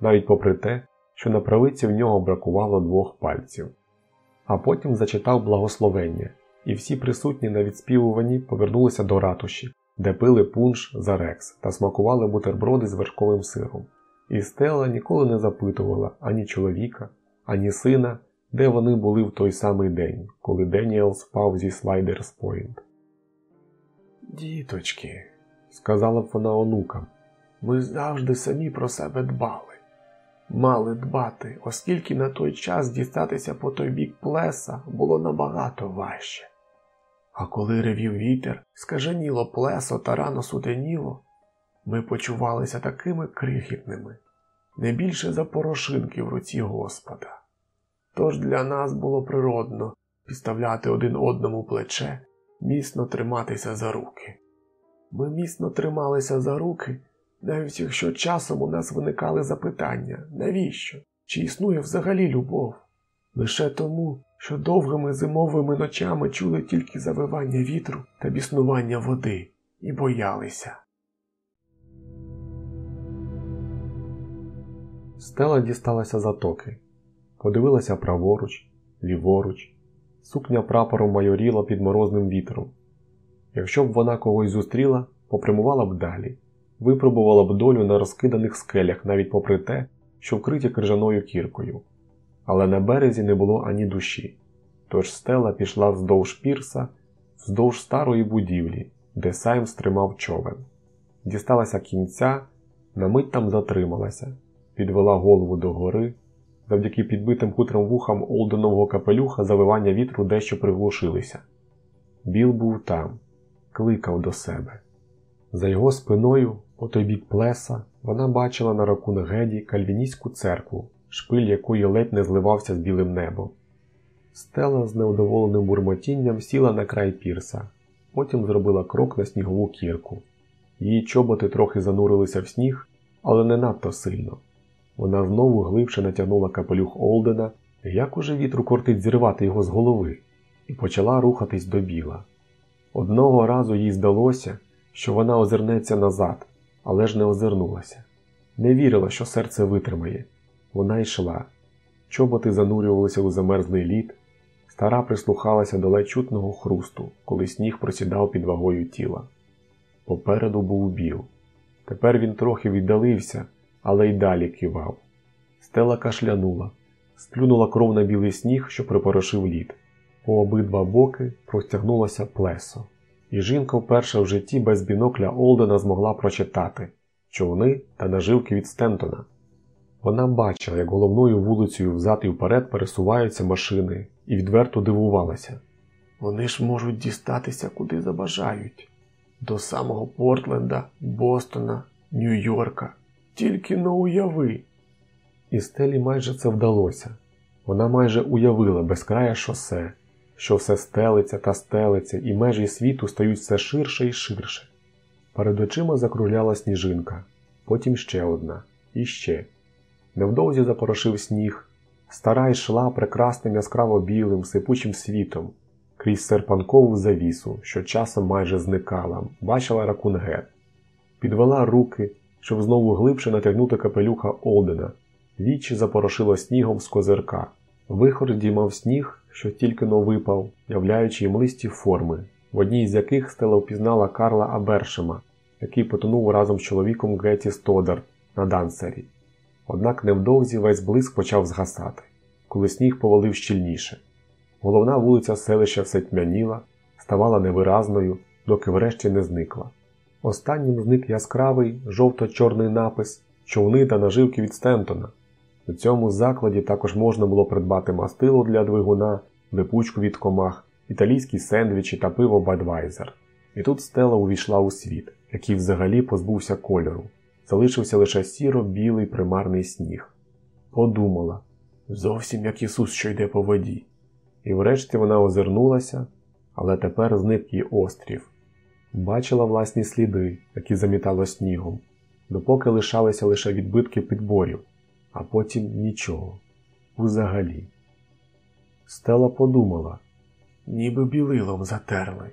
навіть попри те, що на правиці в нього бракувало двох пальців. А потім зачитав благословення, і всі присутні на відспівуванні повернулися до ратуші, де пили пунш За-Рекс та смакували бутерброди з вершковим сиром. І Стела ніколи не запитувала ані чоловіка, ані сина, де вони були в той самий день, коли Деніел спав зі Слайдерс Пойнт. Діточки, сказала б вона онукам, ми завжди самі про себе дбали. Мали дбати, оскільки на той час дістатися по той бік плеса було набагато важче. А коли ревів вітер, скаженіло плесо та рано сутеніло, ми почувалися такими крихітними, не більше за порошинки в руці Господа. Тож для нас було природно підставляти один одному плече, міцно триматися за руки. Ми міцно трималися за руки, навіть якщо часом у нас виникали запитання, навіщо? Чи існує взагалі любов? Лише тому, що довгими зимовими ночами чули тільки завивання вітру та біснування води і боялися. Стела дісталася затоки, подивилася праворуч, ліворуч, сукня прапором майоріла під морозним вітром. Якщо б вона когось зустріла, попрямувала б далі, випробувала б долю на розкиданих скелях, навіть попри те, що вкриті крижаною кіркою. Але на березі не було ані душі, тож стела пішла вздовж пірса, вздовж старої будівлі, де Сайм стримав човен. Дісталася кінця, на мить там затрималася підвела голову догори. Завдяки підбитим хутрим вухам Олденового капелюха завивання вітру дещо приглушилися. Біл був там, кликав до себе. За його спиною, по той бік плеса, вона бачила на ракунок Геді кальвіністську церкву, шпиль якої ледь не зливався з білим небом. Стела з неудоволеним бурмотінням сіла на край пірса, потім зробила крок на снігову кірку. Її чоботи трохи занурилися в сніг, але не надто сильно. Вона знову глибше натягнула капелюх Олдена, як уже вітру кортить зірвати його з голови, і почала рухатись до біла. Одного разу їй здалося, що вона озирнеться назад, але ж не озирнулася. Не вірила, що серце витримає. Вона йшла. Чоботи занурювалися у замерзлий лід, стара прислухалася до ледь чутного хрусту, коли сніг просідав під вагою тіла. Попереду був біл. Тепер він трохи віддалився але й далі кивав. Стела кашлянула, сплюнула кров на білий сніг, що припорошив лід. По обидва боки простягнулося плесо, і жінка вперше в житті без бінокля Олдена змогла прочитати човни та наживки від Стентона. Вона бачила, як головною вулицею взад і вперед пересуваються машини, і відверто дивувалася. Вони ж можуть дістатися куди забажають до самого Портленда, Бостона, Нью-Йорка. Тільки не уяви. І стелі майже це вдалося. Вона майже уявила безкрає шосе, що все стелиться та стелиться, і межі світу стають все ширше і ширше. Перед очима закругляла сніжинка, потім ще одна, і ще. Невдовзі запорошив сніг, Стара йшла прекрасним яскраво білим, сипучим світом, крізь серпанкову завісу, що часом майже зникала, бачила ракунгет. Підвела руки, щоб знову глибше натягнути капелюха Олдена. Вічі запорошило снігом з козирка. Вихор діймав сніг, що тільки но випав, являючи їм листі форми, в одній з яких Стела впізнала Карла Абершема, який потонув разом з чоловіком Геті Стодарт на Дансері. Однак невдовзі весь блиск почав згасати, коли сніг повалив щільніше. Головна вулиця селища все тьмяніла, ставала невиразною, доки врешті не зникла. Останнім зник яскравий жовто-чорний напис Човни та наживки від Стентона. У цьому закладі також можна було придбати мастило для двигуна, липучку від комах, італійські сендвічі та пиво Бадвайзер. І тут Стелла увійшла у світ, який взагалі позбувся кольору. Залишився лише сіро-білий примарний сніг. Подумала зовсім як Ісус, що йде по воді. І врешті вона озирнулася, але тепер зник її острів. Бачила власні сліди, які замітало снігом, допоки лишалися лише відбитки підборів, а потім нічого. Взагалі. Стела подумала, ніби білилом затерли.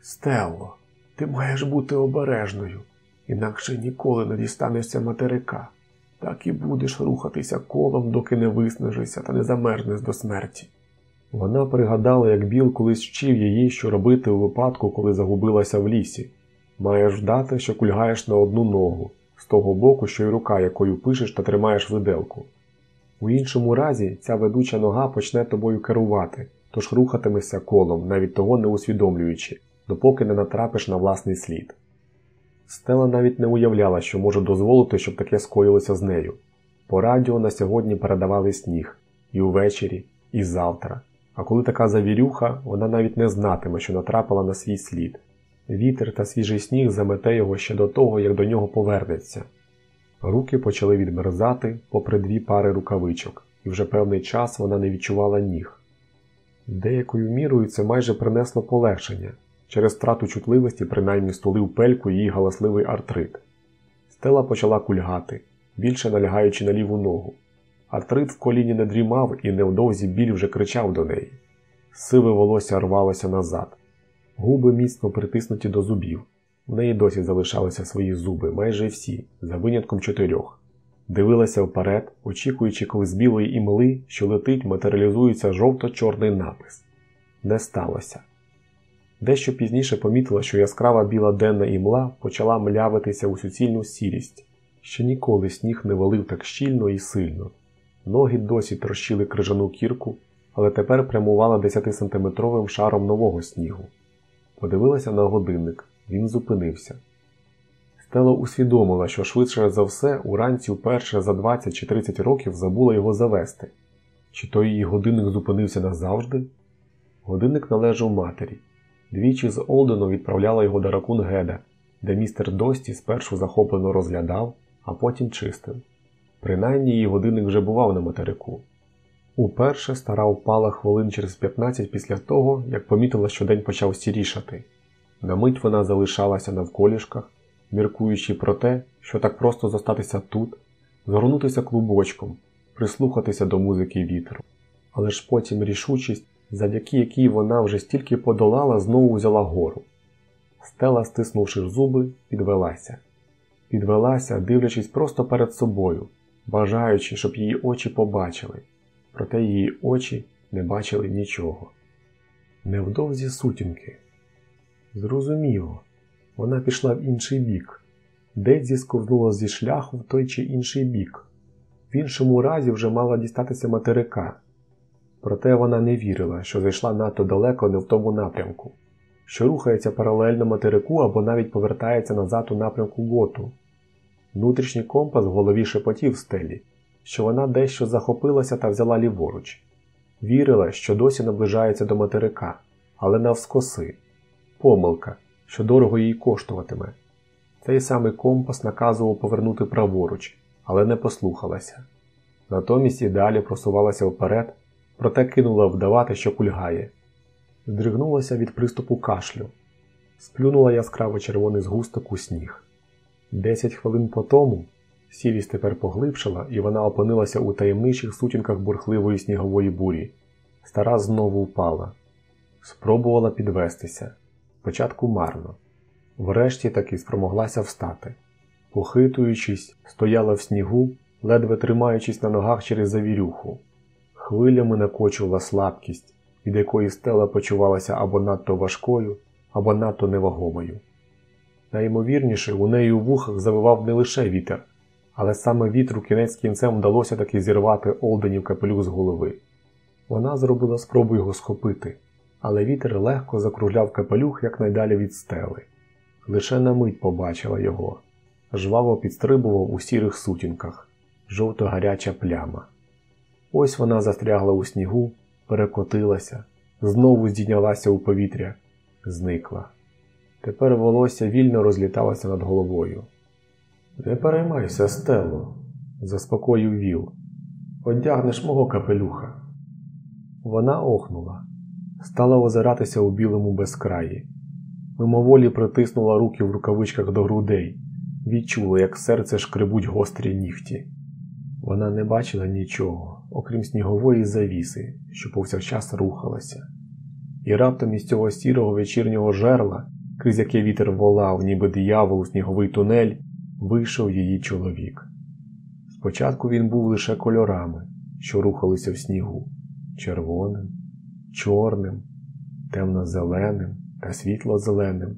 Стелло, ти маєш бути обережною, інакше ніколи не дістанешся материка. Так і будеш рухатися колом, доки не виснажишся та не замерзнеш до смерті. Вона пригадала, як Біл колись вчив її, що робити у випадку, коли загубилася в лісі. Маєш вдати, що кульгаєш на одну ногу, з того боку, що й рука, якою пишеш та тримаєш виделку. У іншому разі ця ведуча нога почне тобою керувати, тож рухатимешся колом, навіть того не усвідомлюючи, допоки не натрапиш на власний слід. Стела навіть не уявляла, що може дозволити, щоб таке скоїлося з нею. По радіо на сьогодні передавали сніг і увечері, і завтра. А коли така завірюха, вона навіть не знатиме, що натрапила на свій слід. Вітер та свіжий сніг замете його ще до того, як до нього повернеться. Руки почали відмерзати попри дві пари рукавичок, і вже певний час вона не відчувала ніг. Деякою мірою це майже принесло полегшення через втрату чутливості, принаймні стулив пельку її галасливий артрит. Стела почала кульгати, більше налягаючи на ліву ногу. Артрит в коліні не дрімав і невдовзі біль вже кричав до неї. Сиве волосся рвалося назад, губи міцно притиснуті до зубів. В неї досі залишалися свої зуби, майже всі, за винятком чотирьох. Дивилася вперед, очікуючи, коли з білої імли, що летить, матеріалізується жовто-чорний напис. Не сталося. Дещо пізніше помітила, що яскрава біла денна імла почала млявитися у суцільну сірість. Ще ніколи сніг не валив так щільно і сильно. Ноги досі трощили крижану кірку, але тепер прямувала 10-сантиметровим шаром нового снігу. Подивилася на годинник, він зупинився. Стела усвідомила, що швидше за все уранці вперше за 20 чи 30 років забула його завести. Чи той її годинник зупинився назавжди? Годинник належав матері. Двічі з Олдену відправляла його до Ракунгеда, де містер Дості спершу захоплено розглядав, а потім чистив. Принаймні її годинник вже бував на материку. Уперше стара впала хвилин через 15 після того, як помітила, що день почав сірішати. На мить вона залишалася навколішках, міркуючи про те, що так просто зостатися тут, згорнутися клубочком, прислухатися до музики вітру. Але ж потім рішучість, завдяки якій вона вже стільки подолала, знову взяла гору. Стела, стиснувши зуби, підвелася. Підвелася, дивлячись просто перед собою, бажаючи, щоб її очі побачили, проте її очі не бачили нічого. Невдовзі сутінки. Зрозуміло, вона пішла в інший бік, Дедзі сковзнула зі шляху в той чи інший бік. В іншому разі вже мала дістатися материка. Проте вона не вірила, що зайшла надто далеко не в тому напрямку, що рухається паралельно материку або навіть повертається назад у напрямку Готу. Внутрішній компас в голові шепотів стелі, що вона дещо захопилася та взяла ліворуч. Вірила, що досі наближається до материка, але навскоси. Помилка, що дорого їй коштуватиме. Цей самий компас наказував повернути праворуч, але не послухалася. Натомість і далі просувалася вперед, проте кинула вдавати, що кульгає. Здригнулася від приступу кашлю, сплюнула яскраво червоний згусток у сніг. Десять хвилин по тому Сірість тепер поглибшила, і вона опинилася у таємничих сутінках бурхливої снігової бурі. Стара знову впала. Спробувала підвестися. Спочатку марно. Врешті таки спромоглася встати. Похитуючись, стояла в снігу, ледве тримаючись на ногах через завірюху. Хвилями накочувала слабкість, від якої стела почувалася або надто важкою, або надто невагомою. Найімовірніше, у неї у вухах завивав не лише вітер, але саме вітру кінець кінцем вдалося таки зірвати Олденів капелюх з голови. Вона зробила спробу його схопити, але вітер легко закругляв капелюх якнайдалі від стели. Лише на мить побачила його. Жваво підстрибував у сірих сутінках, жовто-гаряча пляма. Ось вона застрягла у снігу, перекотилася, знову здійнялася у повітря, зникла. Тепер волосся вільно розліталося над головою. Не переймайся, Стелло, заспокоїв Віл. Одягнеш мого капелюха. Вона охнула, стала озиратися у білому безкраї. Мимоволі притиснула руки в рукавичках до грудей, відчула, як серце шкребуть гострі нігті. Вона не бачила нічого, окрім снігової завіси, що повсякчас рухалася. І раптом із цього сірого вечірнього жерла, крізь яке вітер волав, ніби диявол у сніговий тунель, вийшов її чоловік. Спочатку він був лише кольорами, що рухалися в снігу червоним, чорним, темно-зеленим та світло-зеленим,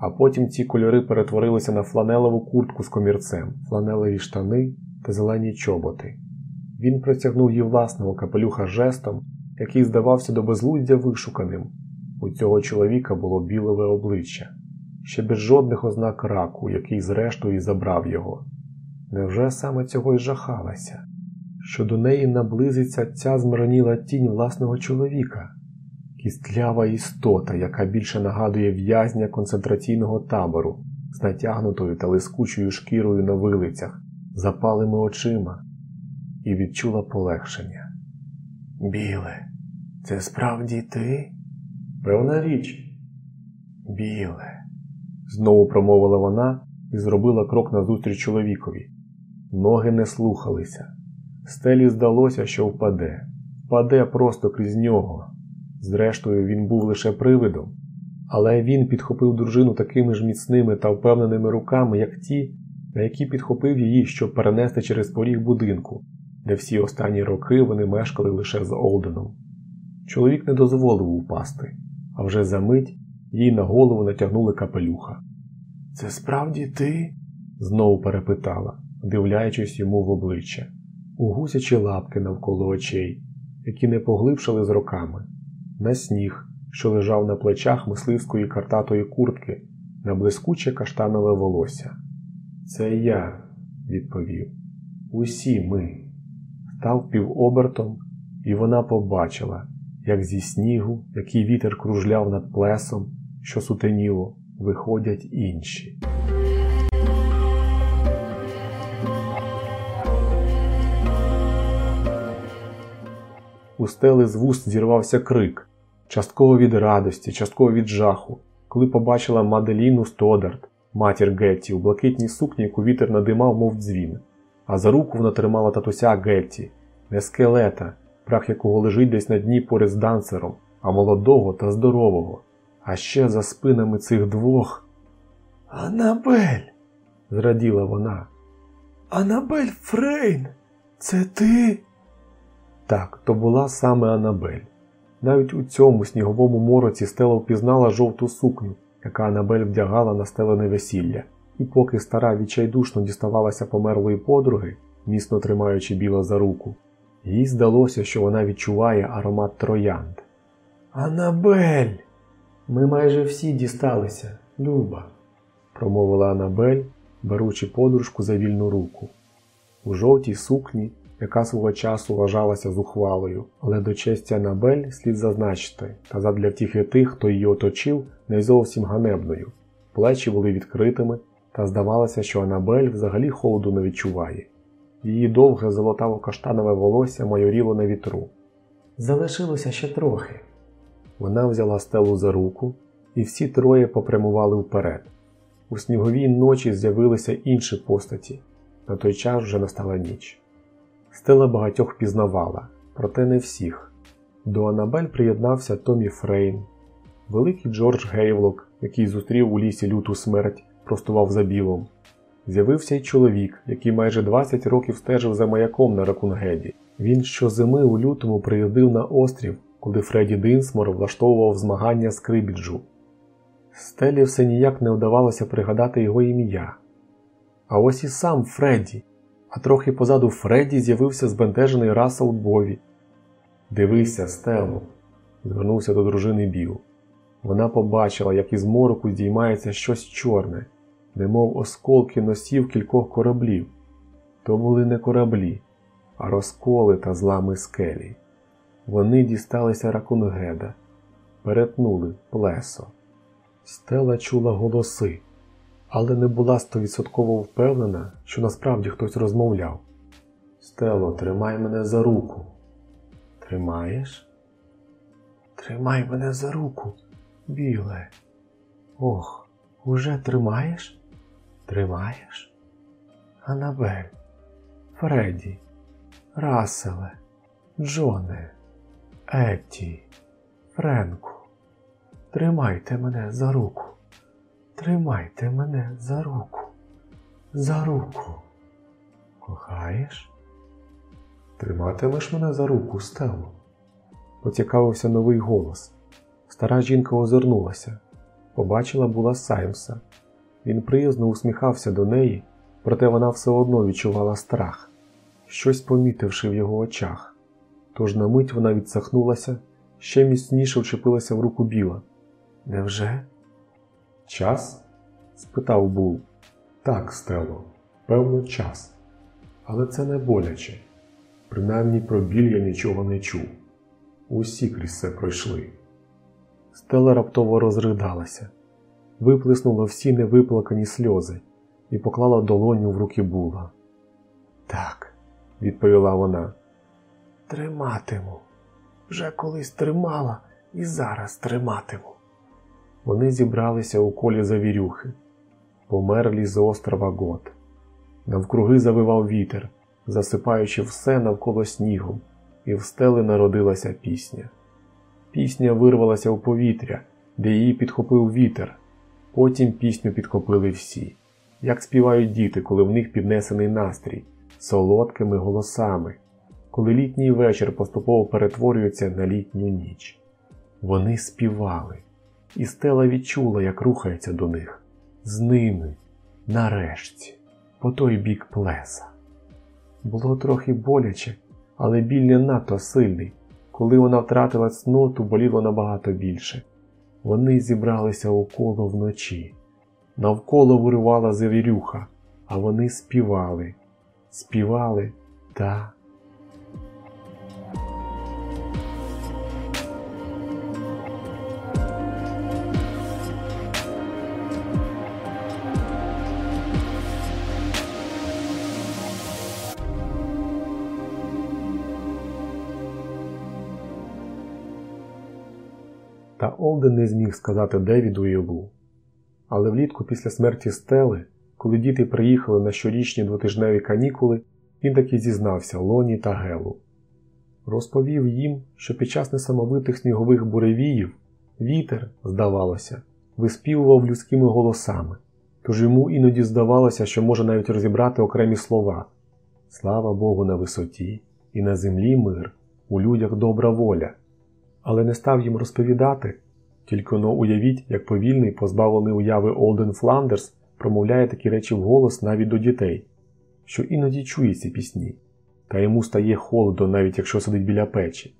а потім ці кольори перетворилися на фланелеву куртку з комірцем, фланелеві штани та зелені чоботи. Він протягнув її власного капелюха жестом, який здавався до безлуздя вишуканим. У цього чоловіка було білове обличчя, ще без жодних ознак раку, який зрештою забрав його. Невже саме цього й жахалася? Що до неї наблизиться ця змараніла тінь власного чоловіка, кістлява істота, яка більше нагадує в'язня концентраційного табору з натягнутою та лискучою шкірою на вилицях, запалими очима, і відчула полегшення. Біле, це справді ти? Певна річ. Біле, знову промовила вона і зробила крок назустріч чоловікові. Ноги не слухалися. Стелі здалося, що впаде, впаде просто крізь нього. Зрештою, він був лише привидом, але він підхопив дружину такими ж міцними та впевненими руками, як ті, на які підхопив її, щоб перенести через поріг будинку, де всі останні роки вони мешкали лише з Олденом. Чоловік не дозволив упасти, а вже за мить їй на голову натягнули капелюха. Це справді ти? знову перепитала, дивляючись йому в обличчя, у гусячі лапки навколо очей, які не поглибшили з роками, на сніг, що лежав на плечах мисливської картатої куртки, на блискуче каштанове волосся. Це я, відповів. Усі ми. Став півобертом, і вона побачила, як зі снігу, який вітер кружляв над плесом, що сутеніло, виходять інші. У стели з вуст зірвався крик, частково від радості, частково від жаху, коли побачила Маделіну Стодарт, матір Гетті, у блакитній сукні, яку вітер надимав, мов дзвін, а за руку вона тримала татуся Гетті, не скелета, прах якого лежить десь на дні поряд з данцером, а молодого та здорового. А ще за спинами цих двох. Анабель. зраділа вона. Анабель Фрейн, це ти? Так, то була саме Анабель. Навіть у цьому сніговому мороці Стела впізнала жовту сукню, яка Анабель вдягала на стелене весілля, і поки стара відчайдушно діставалася померлої подруги, міцно тримаючи біла за руку, їй здалося, що вона відчуває аромат троянд. Анабель! Ми майже всі дісталися, Люба, промовила Анабель, беручи подружку за вільну руку. У жовтій сукні, яка свого часу вважалася зухвалою, але до честі Анабель слід зазначити, та задля втіхи тих, хто її оточив, не зовсім ганебною. Плечі були відкритими, та здавалося, що Анабель взагалі холоду не відчуває. Її довге золотаво каштанове волосся майоріло на вітру. Залишилося ще трохи. Вона взяла стелу за руку, і всі троє попрямували вперед. У сніговій ночі з'явилися інші постаті, На той час вже настала ніч. Стела багатьох пізнавала, проте не всіх. До Анабель приєднався Томі Фрейн, великий Джордж Гейвлок, який зустрів у лісі люту смерть, простував за білом. З'явився й чоловік, який майже 20 років стежив за маяком на Ракунгеді. Він щозими у лютому приїздив на острів, куди Фредді Динсмор влаштовував змагання з крибіджу. Стелі все ніяк не вдавалося пригадати його ім'я. А ось і сам Фредді, а трохи позаду Фредді з'явився збентежений Рассел Бові. Дивися, Стело, звернувся до дружини Біл. Вона побачила, як із мороку здіймається щось чорне, немов осколки носів кількох кораблів. То були не кораблі, а розколи та злами скелі. Вони дісталися Ракунгеда, перетнули плесо. Стела чула голоси, але не була стовідсотково впевнена, що насправді хтось розмовляв. Стело, тримай мене за руку. Тримаєш? Тримай мене за руку, біле. Ох, уже тримаєш? Тримаєш? Анабель, Фредді, Раселе, Джоне, Етті, Френку. Тримайте мене за руку. Тримайте мене за руку. За руку. Кохаєш? Триматимеш мене за руку, Стело? Поцікавився новий голос. Стара жінка озирнулася. Побачила була Саймса. Він приязно усміхався до неї, проте вона все одно відчувала страх, щось помітивши в його очах. Тож на мить вона відсахнулася, ще міцніше вчепилася в руку біла. Невже? Час? спитав Бул. Так, Стело, певно, час. Але це не боляче. Принаймні про біль я нічого не чув. Усі крізь це пройшли. Стела раптово розридалася, виплеснула всі невиплакані сльози і поклала долоню в руки була. Так, відповіла вона. Триматиму. Вже колись тримала і зараз триматиму. Вони зібралися у колі завірюхи, померлі з острова Гот. Навкруги завивав вітер, засипаючи все навколо снігом, і в стели народилася пісня. Пісня вирвалася у повітря, де її підхопив вітер. Потім пісню підхопили всі, як співають діти, коли в них піднесений настрій, солодкими голосами, коли літній вечір поступово перетворюється на літню ніч. Вони співали, і стела відчула, як рухається до них. З ними, нарешті, по той бік плеса. Було трохи боляче, але біль не надто сильний. Коли вона втратила цноту, боліло набагато більше. Вони зібралися около вночі. Навколо виривала завірюха, а вони співали, співали та. Та Олден не зміг сказати Девіду і Лу. Але влітку після смерті Стели, коли діти приїхали на щорічні двотижневі канікули, він таки зізнався Лоні та Гелу. Розповів їм, що під час несамовитих снігових буревіїв вітер, здавалося, виспівував людськими голосами, тож йому іноді здавалося, що може навіть розібрати окремі слова Слава Богу на висоті, і на землі мир, у людях добра воля але не став їм розповідати. Тільки но уявіть, як повільний, позбавлений уяви Олден Фландерс промовляє такі речі вголос навіть до дітей, що іноді чує ці пісні, та йому стає холодно, навіть якщо сидить біля печі.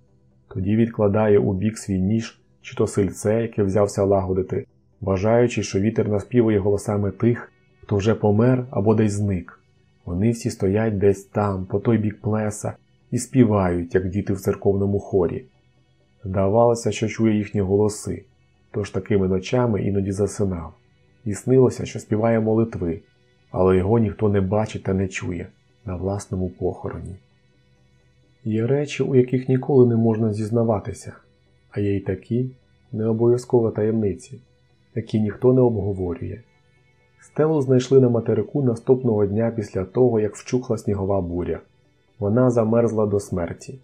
Тоді відкладає у бік свій ніж чи то сильце, яке взявся лагодити, вважаючи, що вітер наспівує голосами тих, хто вже помер або десь зник. Вони всі стоять десь там, по той бік плеса, і співають, як діти в церковному хорі. Здавалося, що чує їхні голоси, тож такими ночами іноді засинав, і снилося, що співає молитви, але його ніхто не бачить та не чує на власному похороні. Є речі, у яких ніколи не можна зізнаватися, а є й такі не обов'язково таємниці, які ніхто не обговорює. Стелу знайшли на материку наступного дня після того, як вчухла снігова буря. Вона замерзла до смерті.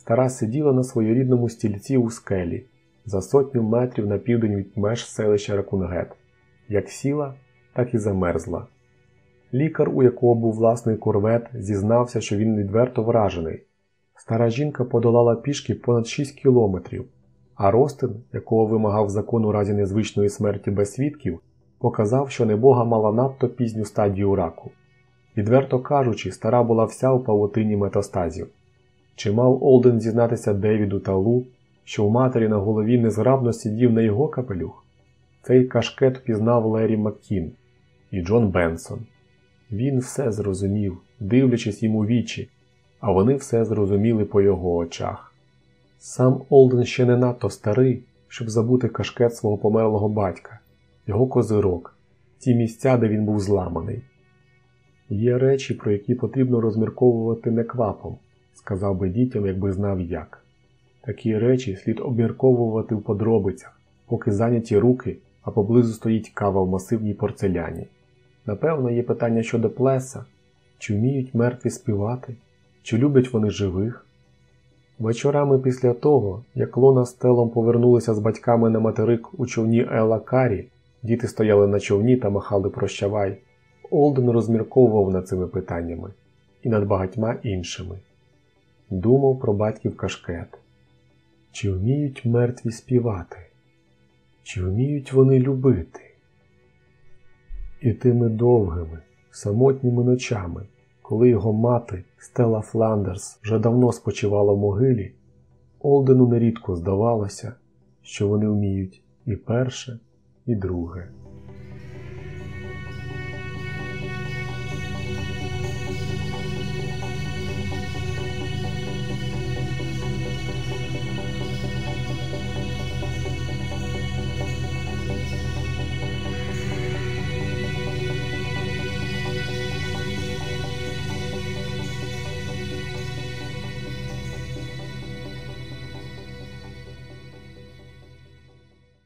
Стара сиділа на своєрідному стільці у скелі за сотню метрів на південь від меж селища Ракунгет. Як сіла, так і замерзла. Лікар, у якого був власний корвет, зізнався, що він відверто вражений. Стара жінка подолала пішки понад 6 кілометрів, а Ростин, якого вимагав закон у разі незвичної смерті без свідків, показав, що небога мала надто пізню стадію раку. Відверто кажучи, стара була вся у павутині метастазів. Чи мав Олден зізнатися Девіду та Лу, що у матері на голові незграбно сидів його капелюх? Цей кашкет впізнав Лері Маккін і Джон Бенсон. Він все зрозумів, дивлячись йому в вічі, а вони все зрозуміли по його очах. Сам Олден ще не надто старий, щоб забути кашкет свого померлого батька, його козирок, ті місця, де він був зламаний. Є речі, про які потрібно розмірковувати неквапом, сказав би дітям, якби знав як. Такі речі слід обмірковувати в подробицях, поки зайняті руки, а поблизу стоїть кава в масивній порцеляні. Напевно, є питання щодо плеса, чи вміють мертві співати, чи люблять вони живих. Вечорами після того, як Лона з Телом повернулися з батьками на материк у човні Ела Карі, діти стояли на човні та махали прощавай. Олден розмірковував над цими питаннями і над багатьма іншими. Думав про батьків кашкет. Чи вміють мертві співати? Чи вміють вони любити? І тими довгими, самотніми ночами, коли його мати Стела Фландерс вже давно спочивала в могилі, Олдену нерідко здавалося, що вони вміють і перше, і друге.